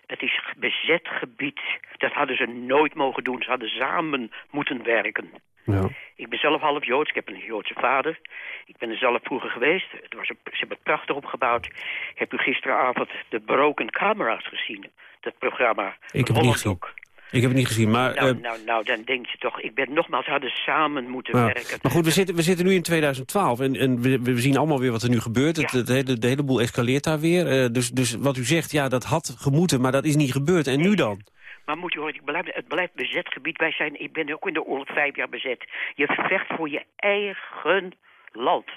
[SPEAKER 40] Het is bezet gebied. Dat hadden ze nooit mogen doen. Ze hadden samen moeten werken.
[SPEAKER 25] Ja.
[SPEAKER 40] Ik ben zelf half Joods. Ik heb een Joodse vader. Ik ben er zelf vroeger geweest. Het was een, ze hebben het prachtig opgebouwd. Heb u gisteravond de Broken Camera's gezien? Dat programma.
[SPEAKER 25] Ik heb het niet gezien. Ik heb het niet gezien, maar...
[SPEAKER 40] Nou,
[SPEAKER 25] eh,
[SPEAKER 40] nou, nou, dan denk je toch, ik ben nogmaals, hadden samen moeten werken.
[SPEAKER 25] Maar goed, we zitten, we zitten nu in 2012 en, en we, we zien allemaal weer wat er nu gebeurt. Het, het hele, de hele boel escaleert daar weer. Eh, dus, dus wat u zegt, ja, dat had gemoeten, maar dat is niet gebeurd. En nu dan?
[SPEAKER 40] Maar moet je horen, ik het blijft bezet gebied. Wij zijn, ik ben ook in de oorlog vijf jaar bezet. Je vecht voor je eigen land.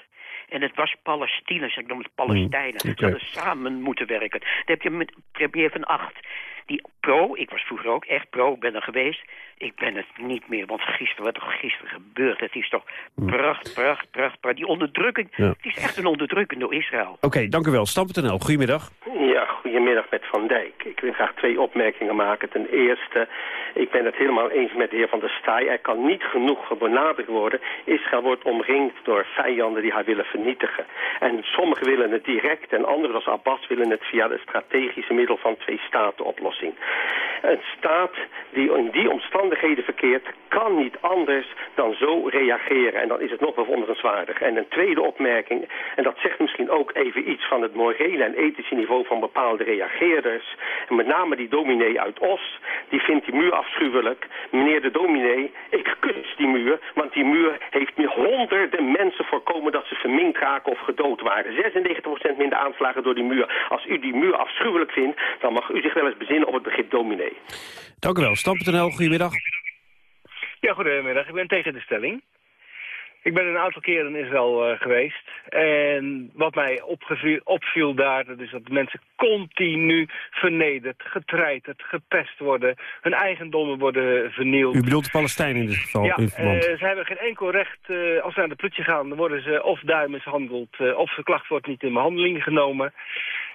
[SPEAKER 40] En het was Palestina, ze noemen het Palestijnen.
[SPEAKER 25] Hmm, oké.
[SPEAKER 40] Ze hadden samen moeten werken. Dan heb je met Premier van Acht, die pro, ik was vroeger ook echt pro, ik ben er geweest. Ik ben het niet meer, want gisteren, wat er gisteren gebeurd, het is toch pracht, pracht, pracht, pracht. Die onderdrukking.
[SPEAKER 25] Ja.
[SPEAKER 40] het is echt een onderdrukking door Israël.
[SPEAKER 25] Oké, dank u wel. Stam.nl, goedemiddag.
[SPEAKER 41] Ja, goedemiddag met Van Dijk. Ik wil graag twee opmerkingen maken. Ten eerste, ik ben het helemaal eens met de heer Van der Staaij. Er kan niet genoeg benadrukt worden. Israël wordt omringd door vijanden die haar willen vernietigen. En sommigen willen het direct en anderen zoals Abbas willen het via het strategische middel van twee staten oplossing. Een staat die in die omstandigheden verkeert kan niet anders dan zo reageren. En dan is het nog bewonderenswaardig. En een tweede opmerking, en dat zegt misschien ook even iets van het morele en ethische niveau van bepaalde reageerders. En met name die dominee uit Os, die vindt die muur afschuwelijk. Meneer de dominee, ik kus die muur, want die muur heeft meer honderden mensen voorkomen dat ze verminkt raken of gedood waren. 96% minder aanslagen door die muur. Als u die muur afschuwelijk vindt, dan mag u zich wel eens bezinnen op het begrip dominee.
[SPEAKER 25] Dank u wel. Stam.nl, goedemiddag.
[SPEAKER 42] Ja, goedemiddag. Ik ben tegen de stelling. Ik ben een aantal keren in Israël eh, geweest. En wat mij opgeviel, opviel daar, dat is dat mensen continu vernederd, getreiterd, gepest worden. Hun eigendommen worden vernield.
[SPEAKER 25] U bedoelt de Palestijnen in dit geval?
[SPEAKER 42] Ja,
[SPEAKER 25] in verband.
[SPEAKER 42] eh, ze hebben geen enkel recht. eh, als ze naar de politie gaan, dan worden ze of daar mishandeld... eh, of de klacht wordt niet in behandeling genomen.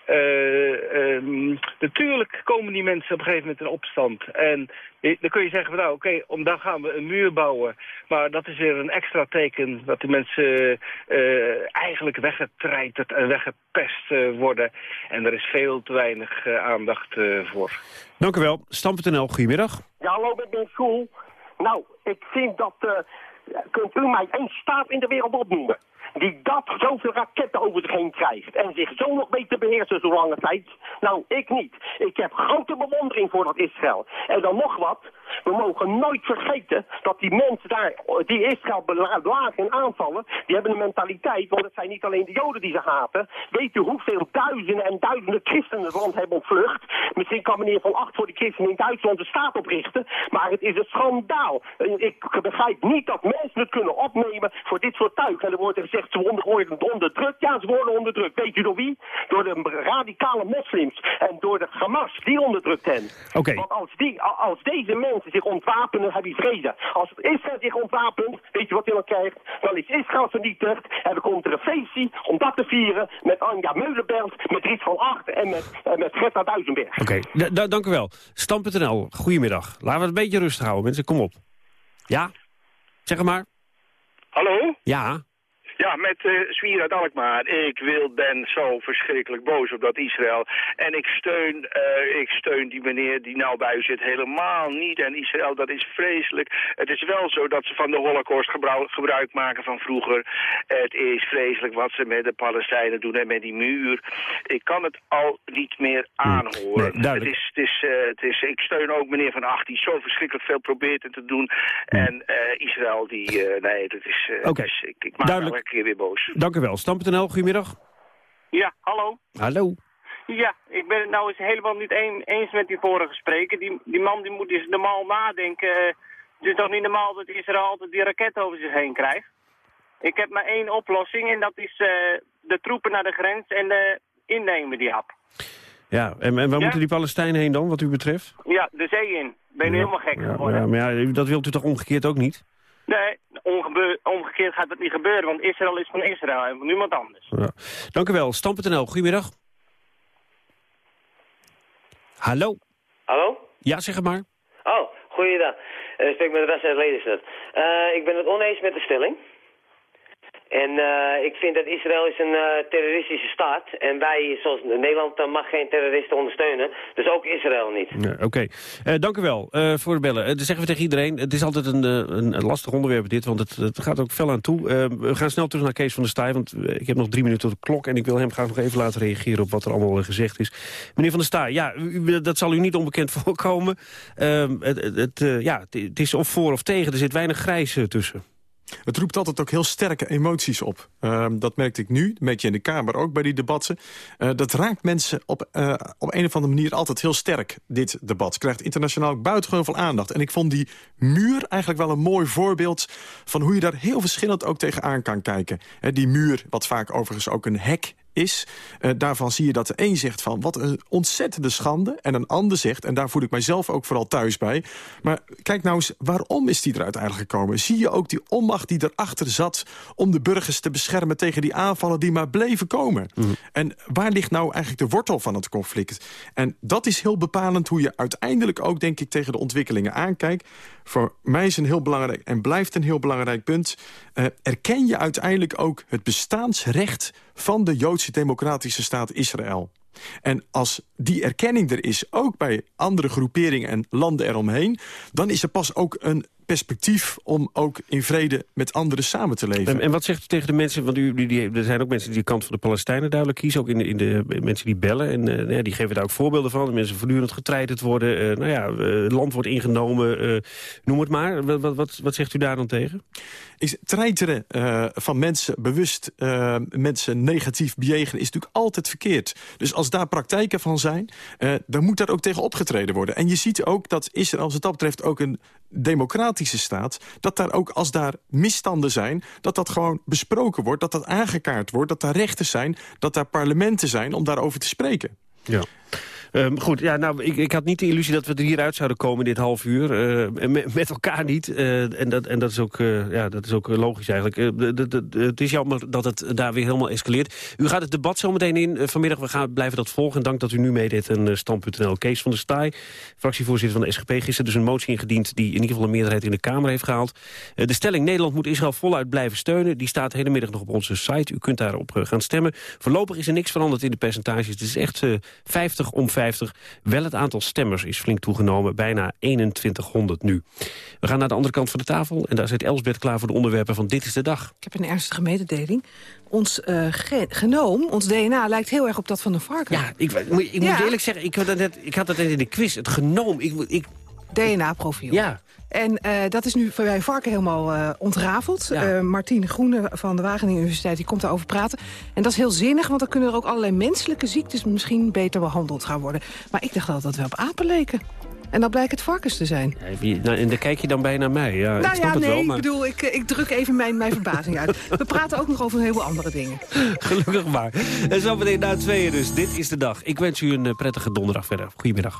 [SPEAKER 42] Eh, ehm, natuurlijk komen die mensen op een gegeven moment in opstand. En eh, dan kun je zeggen, van, nou oké, om dan gaan we een muur bouwen. Maar dat is weer een extra teken dat die mensen eh, eigenlijk weggetreiterd en weggepest eh, worden. En er is veel te weinig eh, aandacht eh, voor.
[SPEAKER 25] Dank u wel. Stam.nl, goedemiddag.
[SPEAKER 43] Ja, hallo, ik ben School. Nou, ik vind dat... kunt u mij één staat in de wereld opnoemen? Die dat zoveel raketten over zich heen krijgt. En zich zo nog weet te beheersen zo lange tijd. Nou, ik niet. Ik heb grote bewondering voor dat Israël. En dan nog wat. We mogen nooit vergeten dat die mensen daar, die Israël belagen en aanvallen, die hebben een mentaliteit, want het zijn niet alleen de Joden die ze haten. Weet u hoeveel duizenden en duizenden christenen het land hebben ontvlucht? Misschien kan meneer Van Acht voor de christenen in Duitsland de staat oprichten, maar het is een schandaal. Ik begrijp niet dat mensen het kunnen opnemen voor dit soort tuig. En er wordt gezegd, ze worden worden onderdrukt. Ja, ze worden onderdrukt. Weet u door wie? Door de radicale moslims en door de Hamas. Die onderdrukt hen.
[SPEAKER 25] Oké.
[SPEAKER 43] Want als, die, als deze mensen zich ontwapenen, heb je vrede. Als Israël zich ontwapent, weet je wat hij dan krijgt? Dan is Israël vernietigd en dan komt er een feestje om dat te vieren met Anja Meulenberg, met Ries van Acht en met, en met Greta Duisenberg.
[SPEAKER 25] Oké, da- da- dank u wel. Stam.nl, goedemiddag. Laten we het een beetje rustig houden, mensen. Kom op. Ja? Zeg het maar.
[SPEAKER 44] Hallo?
[SPEAKER 25] Ja.
[SPEAKER 44] Ja, met uh, Zwier uit Alkmaar. Ik wil, ben zo verschrikkelijk boos op dat Israël. En ik steun, uh, ik steun die meneer die nou bij u zit helemaal niet. En Israël, dat is vreselijk. Het is wel zo dat ze van de holocaust gebruik, gebruik maken van vroeger. Het is vreselijk wat ze met de Palestijnen doen en met die muur. Ik kan het al niet meer aanhoren.
[SPEAKER 25] Nee,
[SPEAKER 44] het is, het is, uh, het is, ik steun ook meneer Van Acht die zo verschrikkelijk veel probeert te doen. En Israël die, nee, dat is...
[SPEAKER 25] Oké,
[SPEAKER 44] ik, ik maak
[SPEAKER 25] duidelijk.
[SPEAKER 44] een keer
[SPEAKER 25] Dank u wel. Stam.nl, goedemiddag.
[SPEAKER 45] Ja, hallo.
[SPEAKER 25] Hallo.
[SPEAKER 45] Ja, ik ben het nou eens helemaal niet een, eens met die vorige spreker. Die, die man die moet eens normaal nadenken. Uh, Het is toch niet normaal dat Israël altijd die raketten over zich heen krijgt? Ik heb maar één oplossing en dat is uh, de troepen naar de grens en de innemen die hap.
[SPEAKER 25] Ja, en, en waar moeten die Palestijnen heen dan, wat u betreft?
[SPEAKER 45] Ja, de zee in. Ben je ja, helemaal gek geworden.
[SPEAKER 25] Ja, maar ja, dat wilt u toch omgekeerd ook niet?
[SPEAKER 45] Nee, omgekeerd gaat dat niet gebeuren, want Israël is van Israël en van niemand anders.
[SPEAKER 25] Ja. Dank u wel. Stam.nl, goedemiddag. Hallo?
[SPEAKER 46] Hallo?
[SPEAKER 25] Ja, zeg het maar.
[SPEAKER 46] Oh, goeiedag. Uh, ik spreek met Ras uit Lelystad. Uh, ik ben het oneens met de stelling. En uh, ik vind dat Israël is een uh, terroristische staat. En wij, zoals Nederland, uh, mag geen terroristen ondersteunen. Dus ook Israël niet.
[SPEAKER 25] Ja, Oké. Okay. dank u wel voor het bellen. dat zeggen we tegen iedereen. Het is altijd een, een, lastig onderwerp dit, want het, het, gaat ook fel aan toe. we gaan snel terug naar Kees van der Staaij, want ik heb nog drie minuten op de klok... en ik wil hem graag nog even laten reageren op wat er allemaal gezegd is. Meneer van der Staaij, ja, dat zal u niet onbekend voorkomen. Ehm, het, het, ja, het is of voor of tegen, er zit weinig grijs tussen.
[SPEAKER 37] Het roept altijd ook heel sterke emoties op. Uh, dat merkte ik nu, dat merk je in de Kamer ook bij die debatten. Uh, dat raakt mensen op, uh, op een of andere manier altijd heel sterk, dit debat. Krijgt internationaal buitengewoon veel aandacht. En ik vond die muur eigenlijk wel een mooi voorbeeld... van hoe je daar heel verschillend ook tegenaan kan kijken. die muur, wat vaak overigens ook een hek is. Uh, daarvan zie je dat de een zegt van wat een ontzettende schande... en een ander zegt, en daar voel ik mijzelf ook vooral thuis bij... maar kijk nou eens, waarom is die eruit eigenlijk gekomen? Zie je ook die onmacht die erachter zat... om de burgers te beschermen tegen die aanvallen die maar bleven komen? Mm. En waar ligt nou eigenlijk de wortel van het conflict? En dat is heel bepalend hoe je uiteindelijk ook, denk ik... tegen de ontwikkelingen aankijkt. Voor mij is een heel belangrijk en blijft een heel belangrijk punt... Uh, erken je uiteindelijk ook het bestaansrecht van de Joodse democratische staat Israël. En als die erkenning er is, ook bij andere groeperingen en landen eromheen... dan is er pas ook een perspectief om ook in vrede met anderen samen te leven.
[SPEAKER 25] En, en wat zegt u tegen de mensen, want u, die, er zijn ook mensen die de kant van de Palestijnen duidelijk kiezen, ook in de, in de mensen die bellen, en uh, die geven daar ook voorbeelden van, de mensen voortdurend getreiterd worden, uh, nou ja, uh, land wordt ingenomen, noem het maar. Wat, wat, wat zegt u daar dan tegen?
[SPEAKER 37] Is treiteren van mensen, bewust mensen negatief bejegenen, is natuurlijk altijd verkeerd. Dus als daar praktijken van zijn, dan moet daar ook tegen opgetreden worden. En je ziet ook dat Israël, als het dat betreft, ook een staat... dat daar ook als daar misstanden zijn... dat dat gewoon besproken wordt, dat dat aangekaart wordt... dat daar rechten zijn, dat daar parlementen zijn om daarover te spreken.
[SPEAKER 25] Ja. Um, goed, ja, nou, ik, ik had niet de illusie dat we er hieruit zouden komen dit half uur. Uh, met, elkaar niet. Uh, en dat, en dat, is ook, uh, ja, dat is ook logisch eigenlijk. Het is jammer dat het daar weer helemaal escaleert. U gaat het debat zo meteen in vanmiddag. We gaan, blijven dat volgen. En dank dat u nu meedeed aan Stand.nl. Kees van der Staaij, fractievoorzitter van de SGP. Gisteren dus een motie ingediend die in ieder geval een meerderheid in de Kamer heeft gehaald. de stelling Nederland moet Israël voluit blijven steunen. Die staat de hele middag nog op onze site. U kunt daarop gaan stemmen. Voorlopig is er niks veranderd in de percentages. Het is echt 50 om 50. Wel het aantal stemmers is flink toegenomen, bijna 2100 nu. We gaan naar de andere kant van de tafel en daar zit Elsbeth klaar voor de onderwerpen van Dit is de Dag.
[SPEAKER 47] Ik heb een ernstige mededeling. Ons uh, genoom, ons DNA, lijkt heel erg op dat van een varken.
[SPEAKER 25] Ja, ik, ik, moet eerlijk zeggen, ik had, dat net, ik had dat net in de quiz, het genoom. Ik, ik,
[SPEAKER 47] DNA-profiel.
[SPEAKER 25] Ja.
[SPEAKER 47] En uh, dat is nu bij Varken helemaal uh, ontrafeld. Ja. Uh, Martine Groene van de Wageningen Universiteit die komt daarover praten. En dat is heel zinnig, want dan kunnen er ook allerlei menselijke ziektes... misschien beter behandeld gaan worden. Maar ik dacht dat dat wel op apen leken. En dan blijkt het varkens te zijn.
[SPEAKER 25] Ja, nou, en dan kijk je dan bij naar mij. Ja,
[SPEAKER 47] nou
[SPEAKER 25] ik
[SPEAKER 47] ja, nee,
[SPEAKER 25] wel,
[SPEAKER 47] maar... ik bedoel, ik, ik druk even mijn, mijn verbazing uit. We praten ook nog over een heleboel andere dingen.
[SPEAKER 25] Gelukkig maar. En zo meteen na tweeën dus. Dit is de dag. Ik wens u een prettige donderdag verder. Goedemiddag.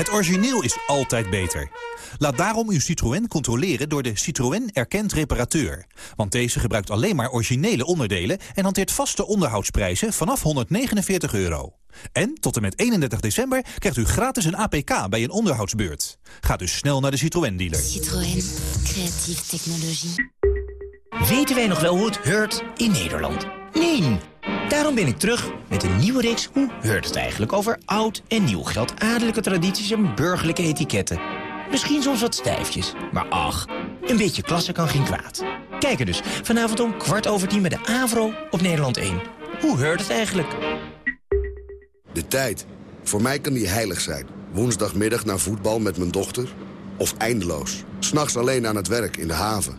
[SPEAKER 48] Het origineel is altijd beter. Laat daarom uw Citroën controleren door de Citroën Erkend Reparateur. Want deze gebruikt alleen maar originele onderdelen... en hanteert vaste onderhoudsprijzen vanaf 149 euro. En tot en met 31 december krijgt u gratis een APK bij een onderhoudsbeurt. Ga dus snel naar de Citroën-dealer.
[SPEAKER 49] Citroën. Creatieve technologie.
[SPEAKER 50] Weten wij nog wel hoe het heurt in Nederland? Nee! Daarom ben ik terug met een nieuwe reeks Hoe heurt het eigenlijk over oud en nieuw geld, adellijke tradities en burgerlijke etiketten. Misschien soms wat stijfjes, maar ach, een beetje klasse kan geen kwaad. Kijk er dus vanavond om kwart over tien bij de AVRO op Nederland 1. Hoe heurt het eigenlijk?
[SPEAKER 51] De tijd. Voor mij kan die heilig zijn. Woensdagmiddag naar voetbal met mijn dochter. Of eindeloos. S'nachts alleen aan het werk in de haven.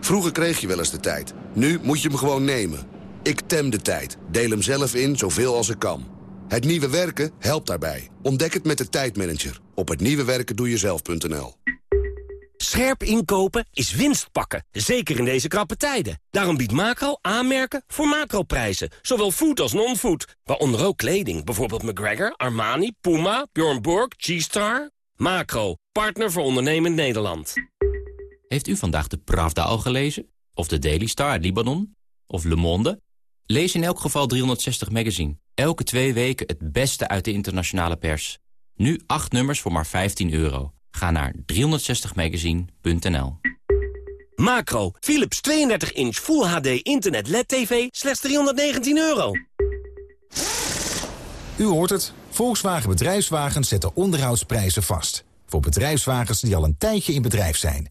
[SPEAKER 51] Vroeger kreeg je wel eens de tijd. Nu moet je hem gewoon nemen. Ik tem de tijd. Deel hem zelf in zoveel als ik kan. Het nieuwe werken helpt daarbij. Ontdek het met de tijdmanager. Op hetnieuwewerkendoejezelf.nl
[SPEAKER 52] Scherp inkopen is winst pakken, zeker in deze krappe tijden. Daarom biedt Macro aanmerken voor macroprijzen. Zowel food als non-food, waaronder ook kleding. Bijvoorbeeld McGregor, Armani, Puma, Bjorn Borg, G-Star. Macro, partner voor ondernemend Nederland.
[SPEAKER 53] Heeft u vandaag de Pravda al gelezen? Of de Daily Star uit Libanon? Of Le Monde? Lees in elk geval 360 Magazine. Elke twee weken het beste uit de internationale pers. Nu acht nummers voor maar 15 euro. Ga naar 360magazine.nl.
[SPEAKER 52] Macro, Philips 32-inch Full HD Internet LED-TV, slechts 319 euro.
[SPEAKER 54] U hoort het. Volkswagen Bedrijfswagens zetten onderhoudsprijzen vast. Voor bedrijfswagens die al een tijdje in bedrijf zijn.